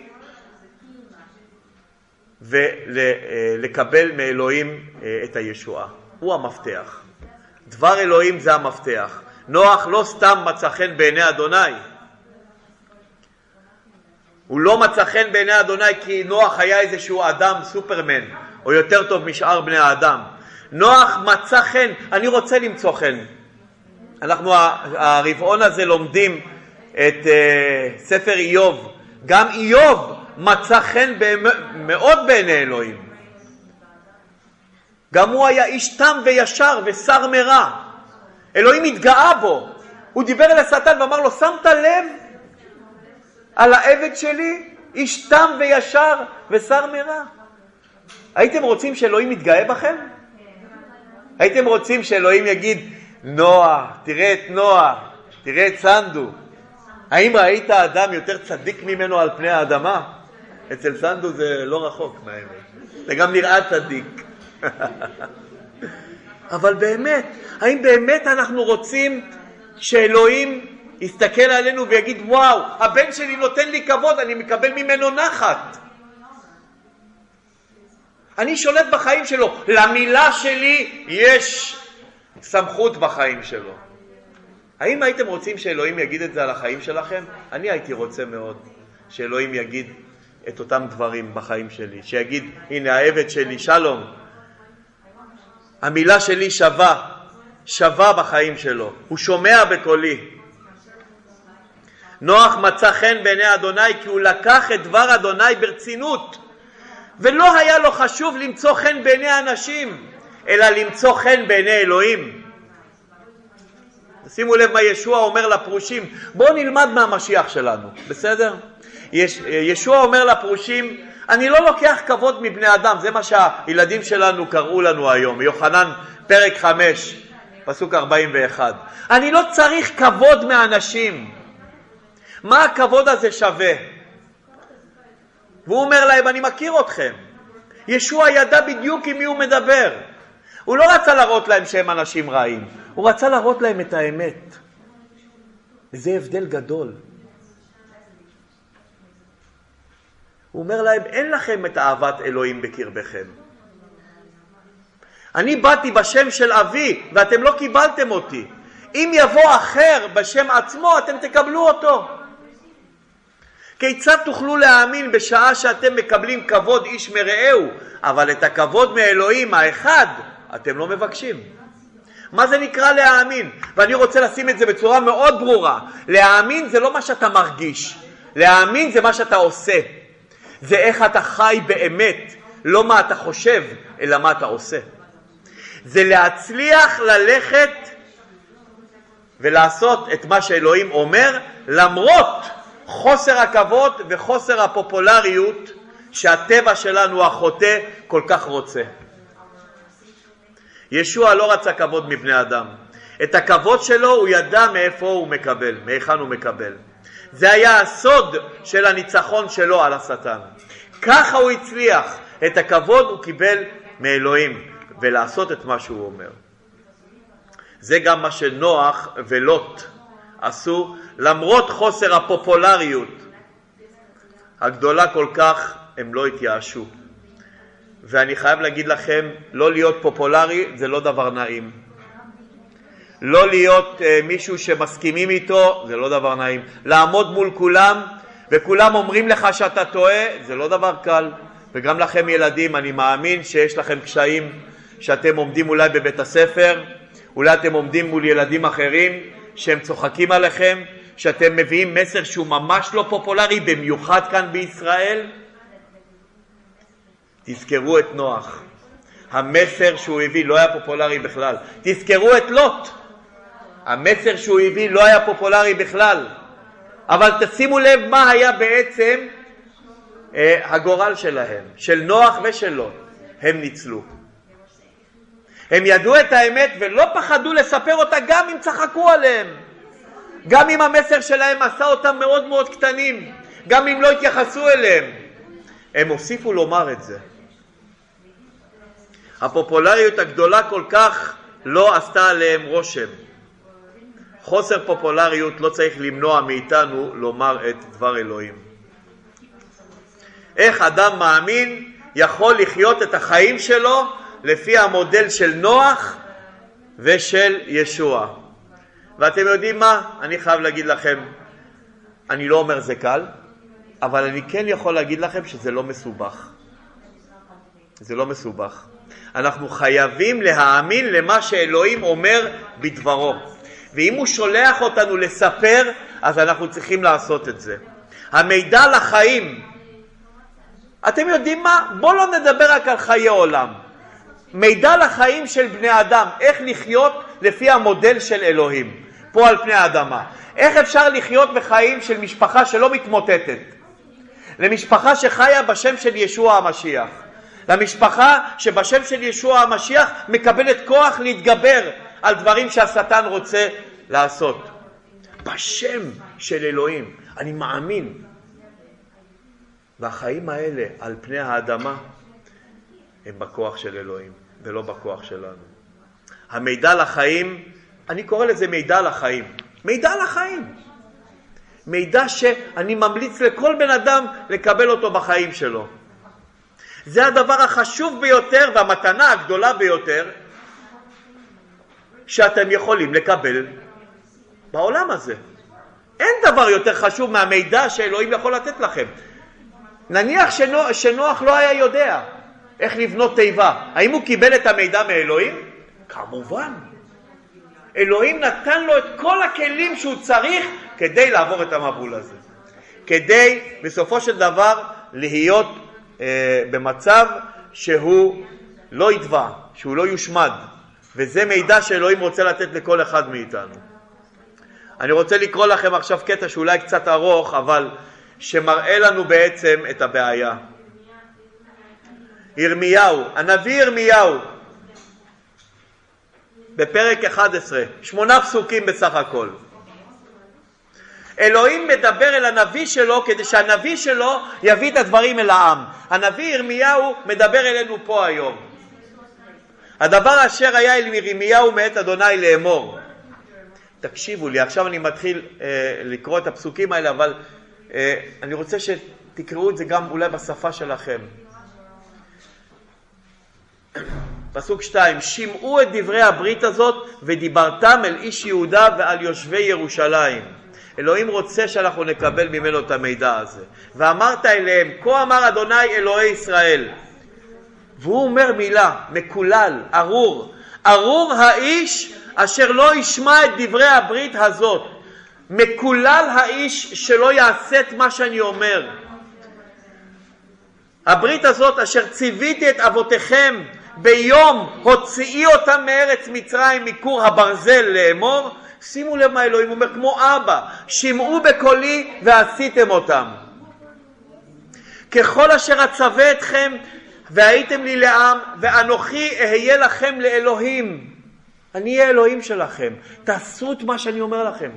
ולקבל מאלוהים אה, את הישועה. הוא המפתח. דבר אלוהים זה המפתח. נוח לא סתם מצא חן בעיני אדוני. הוא לא מצא חן בעיני אדוני כי נוח היה איזשהו אדם סופרמן, או יותר טוב משאר בני האדם. נוח מצא חן, אני רוצה למצוא חן. אנחנו הרבעון הזה לומדים את uh, ספר איוב. גם איוב מצא חן מאוד בעיני אלוהים. גם הוא היה איש תם וישר ושר מרע. אלוהים התגאה בו. הוא דיבר אל השטן ואמר לו, שמת לב על העבד שלי, איש תם וישר ושר מרע? הייתם רוצים שאלוהים יתגאה בכם? הייתם רוצים שאלוהים יגיד, נועה, תראה את נועה, תראה את סנדו. האם ראית אדם יותר צדיק ממנו על פני האדמה? אצל סנדו זה לא רחוק מהאמת. זה גם נראה צדיק. אבל באמת, האם באמת אנחנו רוצים שאלוהים יסתכל עלינו ויגיד, וואו, הבן שלי נותן לי כבוד, אני מקבל ממנו נחת. אני שולט בחיים שלו, למילה שלי יש סמכות בחיים שלו. האם הייתם רוצים שאלוהים יגיד את זה על החיים שלכם? אני הייתי רוצה מאוד שאלוהים יגיד את אותם דברים בחיים שלי, שיגיד, הנה העבד שלי, שלום, המילה שלי שווה, שווה בחיים שלו, הוא שומע בקולי. נוח מצא חן בעיני אדוני כי הוא לקח את דבר אדוני ברצינות ולא היה לו חשוב למצוא חן בעיני אנשים אלא למצוא חן בעיני אלוהים. שימו לב מה ישוע אומר לפרושים, בואו נלמד מהמשיח שלנו, בסדר? יש, ישוע אומר לפרושים, אני לא לוקח כבוד מבני אדם, זה מה שהילדים שלנו קראו לנו היום, יוחנן פרק 5, פסוק 41. אני לא צריך כבוד מאנשים. מה הכבוד הזה שווה? והוא אומר להם, אני מכיר אתכם. ישוע ידע בדיוק עם מי הוא מדבר. הוא לא רצה להראות להם שהם אנשים רעים, הוא רצה להראות להם את האמת. וזה הבדל גדול. הוא אומר להם, אין לכם את אהבת אלוהים בקרבכם. אני באתי בשם של אבי ואתם לא קיבלתם אותי. אם יבוא אחר בשם עצמו, אתם תקבלו אותו. כיצד תוכלו להאמין בשעה שאתם מקבלים כבוד איש מרעהו, אבל את הכבוד מאלוהים האחד אתם לא מבקשים? מה זה נקרא להאמין? ואני רוצה לשים את זה בצורה מאוד ברורה. להאמין זה לא מה שאתה מרגיש, להאמין זה מה שאתה עושה. זה איך אתה חי באמת, לא מה אתה חושב, אלא מה אתה עושה. זה להצליח ללכת ולעשות את מה שאלוהים אומר, למרות חוסר הכבוד וחוסר הפופולריות שהטבע שלנו החוטא כל כך רוצה. ישוע לא רצה כבוד מבני אדם. את הכבוד שלו הוא ידע מאיפה הוא מקבל, מהיכן הוא מקבל. זה היה הסוד של הניצחון שלו על השטן. ככה הוא הצליח. את הכבוד הוא קיבל מאלוהים, ולעשות את מה שהוא אומר. זה גם מה שנוח ולוט עשו, למרות חוסר הפופולריות הגדולה כל כך, הם לא התייאשו. ואני חייב להגיד לכם, לא להיות פופולרי זה לא דבר נעים. לא להיות uh, מישהו שמסכימים איתו זה לא דבר נעים. לעמוד מול כולם וכולם אומרים לך שאתה טועה זה לא דבר קל. וגם לכם ילדים, אני מאמין שיש לכם קשיים שאתם עומדים אולי בבית הספר, אולי אתם עומדים מול ילדים אחרים שהם צוחקים עליכם, שאתם מביאים מסר שהוא ממש לא פופולרי, במיוחד כאן בישראל. תזכרו את נוח. המסר שהוא הביא לא היה פופולרי בכלל. תזכרו את לוט. המסר שהוא הביא לא היה פופולרי בכלל. אבל תשימו לב מה היה בעצם אה, הגורל שלהם, של נוח לוט. הם ניצלו. הם ידעו את האמת ולא פחדו לספר אותה גם אם צחקו עליהם. גם אם המסר שלהם עשה אותם מאוד מאוד קטנים, גם אם לא התייחסו אליהם. הם הוסיפו לומר את זה. הפופולריות הגדולה כל כך לא עשתה עליהם רושם. חוסר פופולריות לא צריך למנוע מאיתנו לומר את דבר אלוהים. איך אדם מאמין יכול לחיות את החיים שלו לפי המודל של נוח ושל ישוע. ואתם יודעים מה? אני חייב להגיד לכם, אני לא אומר זה קל, אבל אני כן יכול להגיד לכם שזה לא מסובך. זה לא מסובך. אנחנו חייבים להאמין למה שאלוהים אומר בדברו. ואם הוא שולח אותנו לספר, אז אנחנו צריכים לעשות את זה. המידע לחיים, אתם יודעים מה? בואו לא נדבר רק על חיי עולם. מידע לחיים של בני אדם, איך לחיות לפי המודל של אלוהים, פה על פני האדמה. איך אפשר לחיות בחיים של משפחה שלא מתמוטטת? למשפחה שחיה בשם של ישוע המשיח. למשפחה שבשם של ישוע המשיח מקבלת כוח להתגבר על דברים שהשטן רוצה לעשות. בשם של אלוהים. אני מאמין. והחיים האלה על פני האדמה הם בכוח של אלוהים ולא בכוח שלנו. המידע לחיים, אני קורא לזה מידע לחיים. מידע לחיים. מידע שאני ממליץ לכל בן אדם לקבל אותו בחיים שלו. זה הדבר החשוב ביותר והמתנה הגדולה ביותר שאתם יכולים לקבל בעולם הזה. אין דבר יותר חשוב מהמידע שאלוהים יכול לתת לכם. נניח שנוח, שנוח לא היה יודע איך לבנות תיבה, האם הוא קיבל את המידע מאלוהים? כמובן. אלוהים נתן לו את כל הכלים שהוא צריך כדי לעבור את המבול הזה. כדי בסופו של דבר להיות אה, במצב שהוא לא יתבע, שהוא לא יושמד, וזה מידע שאלוהים רוצה לתת לכל אחד מאיתנו. אני רוצה לקרוא לכם עכשיו קטע שאולי קצת ארוך, אבל שמראה לנו בעצם את הבעיה. ירמיהו, הנביא ירמיהו, בפרק 11, שמונה פסוקים בסך הכל. אלוהים מדבר אל הנביא שלו כדי שהנביא שלו יביא את הדברים אל העם. הנביא ירמיהו מדבר אלינו פה היום. הדבר אשר היה אל ירמיהו מאת אדוני לאמור. תקשיבו לי, עכשיו אני מתחיל אה, לקרוא את הפסוקים האלה, אבל אה, אני רוצה שתקראו את זה גם אולי בשפה שלכם. פסוק שתיים, שמעו את דברי הברית הזאת ודיברתם אל איש יהודה ועל יושבי ירושלים. אלוהים רוצה שאנחנו נקבל ממנו את המידע הזה. ואמרת אליהם, כה אמר אדוני אלוהי ישראל. והוא אומר מילה, מקולל, ארור. ארור האיש אשר לא ישמע את דברי הברית הזאת. מקולל האיש שלא יעשה את מה שאני אומר. הברית הזאת אשר ציוויתי את אבותיכם ביום הוציאי אותם מארץ מצרים מכור הברזל לאמור, שימו לב מה אלוהים אומר, כמו אבא, שמעו בקולי ועשיתם אותם. ככל אשר אצווה אתכם והייתם לי לעם, ואנוכי אהיה לכם לאלוהים. אני אהיה אלוהים שלכם. תעשו את מה שאני אומר לכם.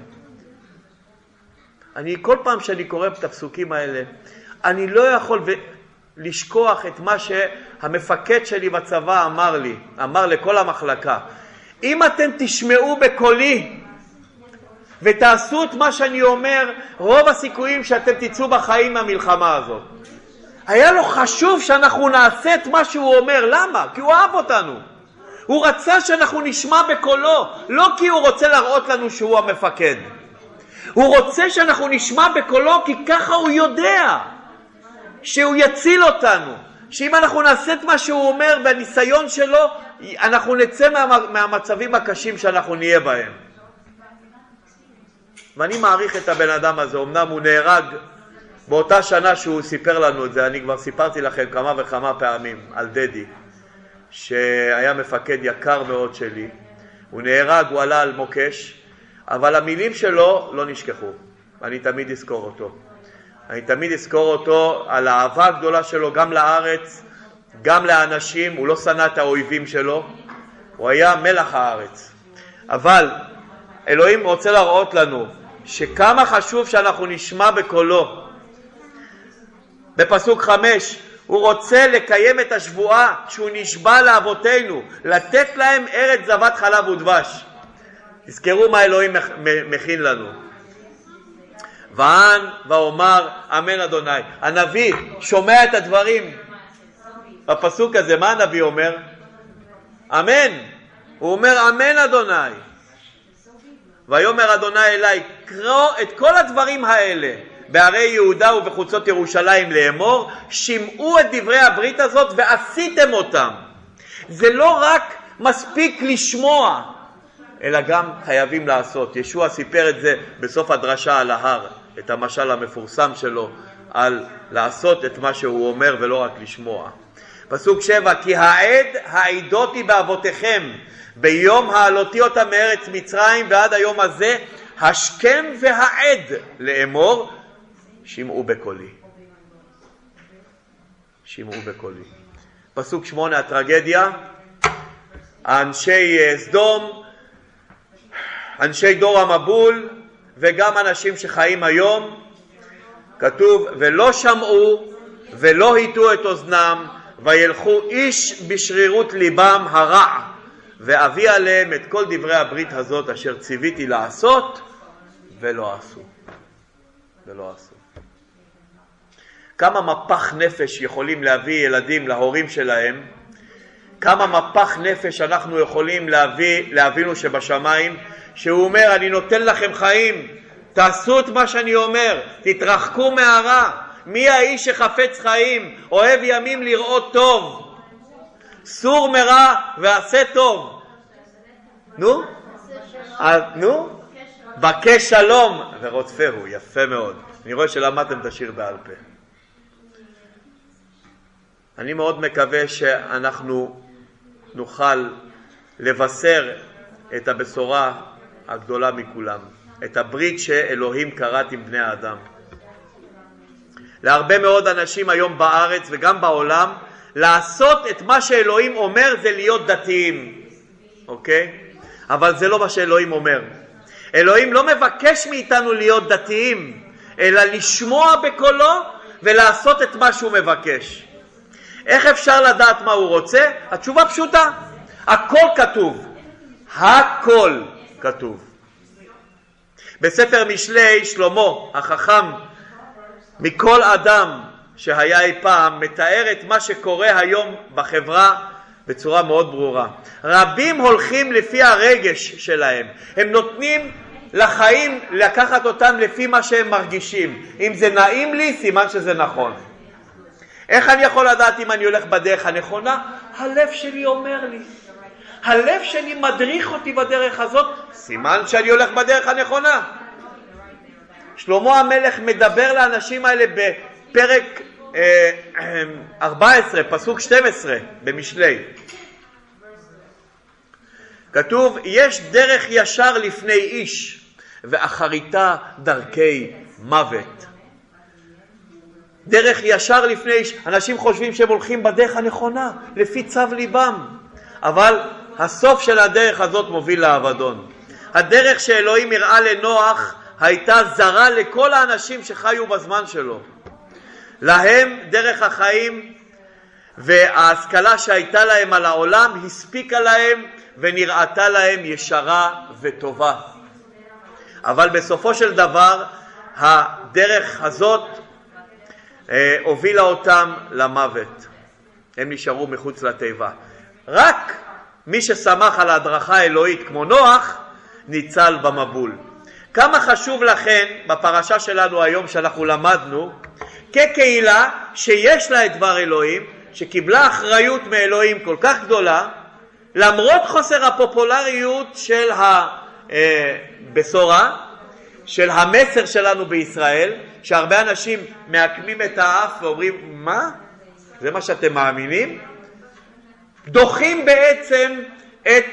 אני, כל פעם שאני קורא את הפסוקים האלה, אני לא יכול לשכוח את מה שהמפקד שלי בצבא אמר לי, אמר לכל המחלקה. אם אתם תשמעו בקולי ותעשו את מה שאני אומר, רוב הסיכויים שאתם תצאו בחיים מהמלחמה הזאת. היה לו חשוב שאנחנו נעשה את מה שהוא אומר. למה? כי הוא אהב אותנו. הוא רצה שאנחנו נשמע בקולו, לא כי הוא רוצה להראות לנו שהוא המפקד. הוא רוצה שאנחנו נשמע בקולו כי ככה הוא יודע שהוא יציל אותנו, שאם אנחנו נעשה את מה שהוא אומר בניסיון שלו, אנחנו נצא מה, מהמצבים הקשים שאנחנו נהיה בהם. ואני מעריך את הבן אדם הזה, אמנם הוא נהרג באותה שנה שהוא סיפר לנו את זה, אני כבר סיפרתי לכם כמה וכמה פעמים על דדי, שהיה מפקד יקר מאוד שלי. הוא נהרג, הוא עלה על מוקש, אבל המילים שלו לא נשכחו, ואני תמיד אזכור אותו. אני תמיד אזכור אותו על האהבה הגדולה שלו גם לארץ, גם לאנשים, הוא לא שנא את האויבים שלו, הוא היה מלח הארץ. אבל אלוהים רוצה להראות לנו שכמה חשוב שאנחנו נשמע בקולו. בפסוק חמש, הוא רוצה לקיים את השבועה שהוא נשבע לאבותינו, לתת להם ארץ זבת חלב ודבש. תזכרו מה אלוהים מכין לנו. ואען ואומר אמן אדוני. הנביא שומע את הדברים בפסוק הזה, מה הנביא אומר? אמן. הוא אומר אמן אדוני. ויאמר אדוני אלי קרוא את כל הדברים האלה בערי יהודה ובחוצות ירושלים לאמור שמעו את דברי הברית הזאת ועשיתם אותם. זה לא רק מספיק לשמוע, אלא גם חייבים לעשות. ישוע סיפר את זה בסוף הדרשה על ההר, את המשל המפורסם שלו על לעשות את מה שהוא אומר ולא רק לשמוע. פסוק שבע, כי העד העידותי באבותיכם ביום העלותי אותם מארץ מצרים ועד היום הזה, השכם והעד לאמור, שמעו בקולי. שמעו בקולי. פסוק שמונה, הטרגדיה, אנשי אה, סדום, אנשי דור המבול וגם אנשים שחיים היום, כתוב, ולא שמעו ולא הטו את אוזנם וילכו איש בשרירות ליבם הרע ואביא עליהם את כל דברי הברית הזאת אשר ציוויתי לעשות ולא עשו. ולא עשו. כמה מפח נפש יכולים להביא ילדים להורים שלהם, כמה מפח נפש אנחנו יכולים להביא לאבינו שבשמיים, שהוא אומר, אני נותן לכם חיים, תעשו את מה שאני אומר, תתרחקו מהרע. מי האיש שחפץ חיים, אוהב ימים לראות טוב? סור מרע ועשה טוב. נו? נו? בקש שלום ורודפהו, יפה מאוד. אני רואה שלמדתם את השיר בעל פה. אני מאוד מקווה שאנחנו נוכל לבשר את הבשורה הגדולה מכולם, את הברית שאלוהים כרת עם בני האדם. להרבה מאוד אנשים היום בארץ וגם בעולם, לעשות את מה שאלוהים אומר זה להיות דתיים, אוקיי? אבל זה לא מה שאלוהים אומר. אלוהים לא מבקש מאיתנו להיות דתיים, אלא לשמוע בקולו ולעשות את מה שהוא מבקש. איך אפשר לדעת מה הוא רוצה? התשובה פשוטה, הכל כתוב. הכל כתוב. בספר משלי שלמה החכם מכל אדם שהיה אי פעם מתאר את מה שקורה היום בחברה בצורה מאוד ברורה. רבים הולכים לפי הרגש שלהם, הם נותנים לחיים לקחת אותם לפי מה שהם מרגישים. אם זה נעים לי, סימן שזה נכון. איך אני יכול לדעת אם אני הולך בדרך הנכונה? הלב שלי אומר לי. הלב שלי מדריך אותי בדרך הזאת, סימן שאני הולך בדרך הנכונה. שלמה המלך מדבר לאנשים האלה בפרק אה, 14, פסוק 12 במשלי. כתוב, יש דרך ישר לפני איש, ואחריתה דרכי מוות. דרך ישר לפני איש, אנשים חושבים שהם הולכים בדרך הנכונה, לפי צו ליבם, אבל הסוף של הדרך הזאת מוביל לאבדון. הדרך שאלוהים הראה לנוח הייתה זרה לכל האנשים שחיו בזמן שלו. להם דרך החיים וההשכלה שהייתה להם על העולם הספיקה להם ונראתה להם ישרה וטובה. אבל בסופו של דבר הדרך הזאת אה, הובילה אותם למוות. הם נשארו מחוץ לתיבה. רק מי ששמח על ההדרכה האלוהית כמו נוח ניצל במבול. כמה חשוב לכן בפרשה שלנו היום שאנחנו למדנו כקהילה שיש לה את דבר אלוהים, שקיבלה אחריות מאלוהים כל כך גדולה, למרות חוסר הפופולריות של הבשורה, של המסר שלנו בישראל, שהרבה אנשים מעקמים את האף ואומרים, מה? זה מה שאתם מאמינים? דוחים בעצם את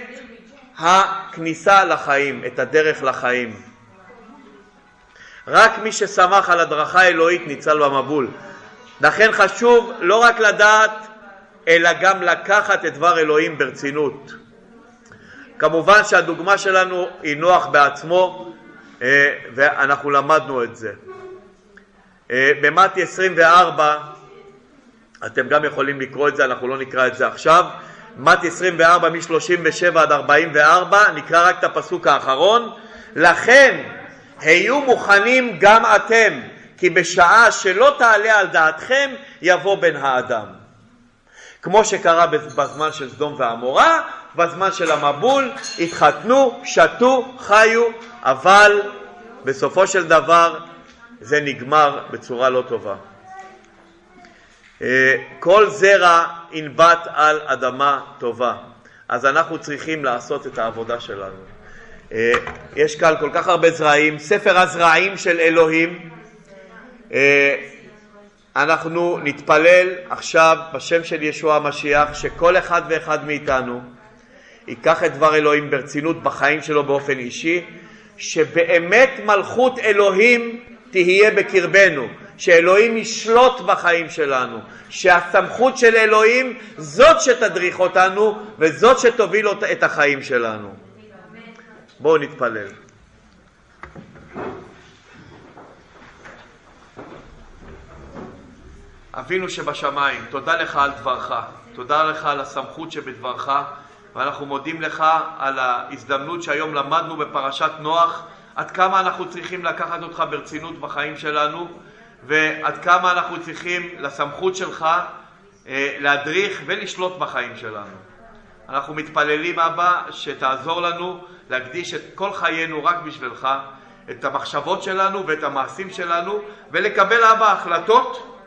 הכניסה לחיים, את הדרך לחיים. רק מי ששמח על הדרכה אלוהית ניצל במבול. לכן חשוב לא רק לדעת, אלא גם לקחת את דבר אלוהים ברצינות. כמובן שהדוגמה שלנו היא נוח בעצמו, אה, ואנחנו למדנו את זה. אה, במתי 24, אתם גם יכולים לקרוא את זה, אנחנו לא נקרא את זה עכשיו, מתי 24 מ-37 עד 44, נקרא רק את הפסוק האחרון, לכן היו מוכנים גם אתם, כי בשעה שלא תעלה על דעתכם, יבוא בן האדם. כמו שקרה בזמן של סדום ועמורה, בזמן של המבול, התחתנו, שתו, חיו, אבל בסופו של דבר זה נגמר בצורה לא טובה. אה, כל זרע ינבט על אדמה טובה, אז אנחנו צריכים לעשות את העבודה שלנו. אה, יש כאן כל כך הרבה זרעים, ספר הזרעים של אלוהים. אה, אנחנו נתפלל עכשיו בשם של ישוע המשיח שכל אחד ואחד מאיתנו ייקח את דבר אלוהים ברצינות בחיים שלו באופן אישי, שבאמת מלכות אלוהים תהיה בקרבנו, שאלוהים ישלוט בחיים שלנו, שהסמכות של אלוהים זאת שתדריך אותנו וזאת שתוביל את החיים שלנו. בואו נתפלל. אבינו שבשמיים, תודה לך על דברך, תודה לך על הסמכות שבדברך, ואנחנו מודים לך על ההזדמנות שהיום למדנו בפרשת נוח, עד כמה אנחנו צריכים לקחת אותך ברצינות בחיים שלנו, ועד כמה אנחנו צריכים לסמכות שלך אה, להדריך ולשלוט בחיים שלנו. אנחנו מתפללים, אבא, שתעזור לנו להקדיש את כל חיינו רק בשבילך, את המחשבות שלנו ואת המעשים שלנו, ולקבל, אבא, החלטות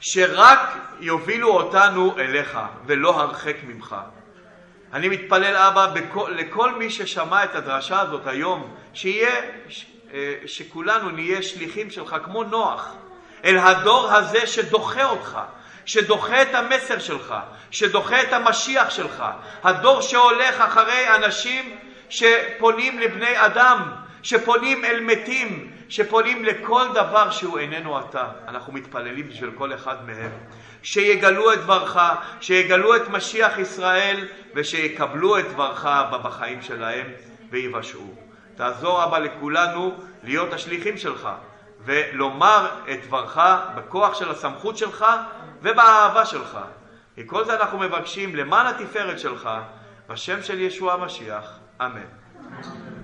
שרק יובילו אותנו אליך ולא הרחק ממך. אני מתפלל, אבא, בכל, לכל מי ששמע את הדרשה הזאת היום, שיהיה, אה, שכולנו נהיה שליחים שלך כמו נוח, אל הדור הזה שדוחה אותך, שדוחה את המסר שלך, שדוחה את המשיח שלך, הדור שהולך אחרי אנשים שפונים לבני אדם, שפונים אל מתים, שפונים לכל דבר שהוא איננו אתה. אנחנו מתפללים בשביל כל אחד מהם. שיגלו את דברך, שיגלו את משיח ישראל ושיקבלו את דברך בחיים שלהם ויבשעו. תעזור אבא לכולנו להיות השליחים שלך ולומר את דברך בכוח של הסמכות שלך ובאהבה שלך. מכל זה אנחנו מבקשים למען התפארת שלך, בשם של ישוע המשיח, אמן.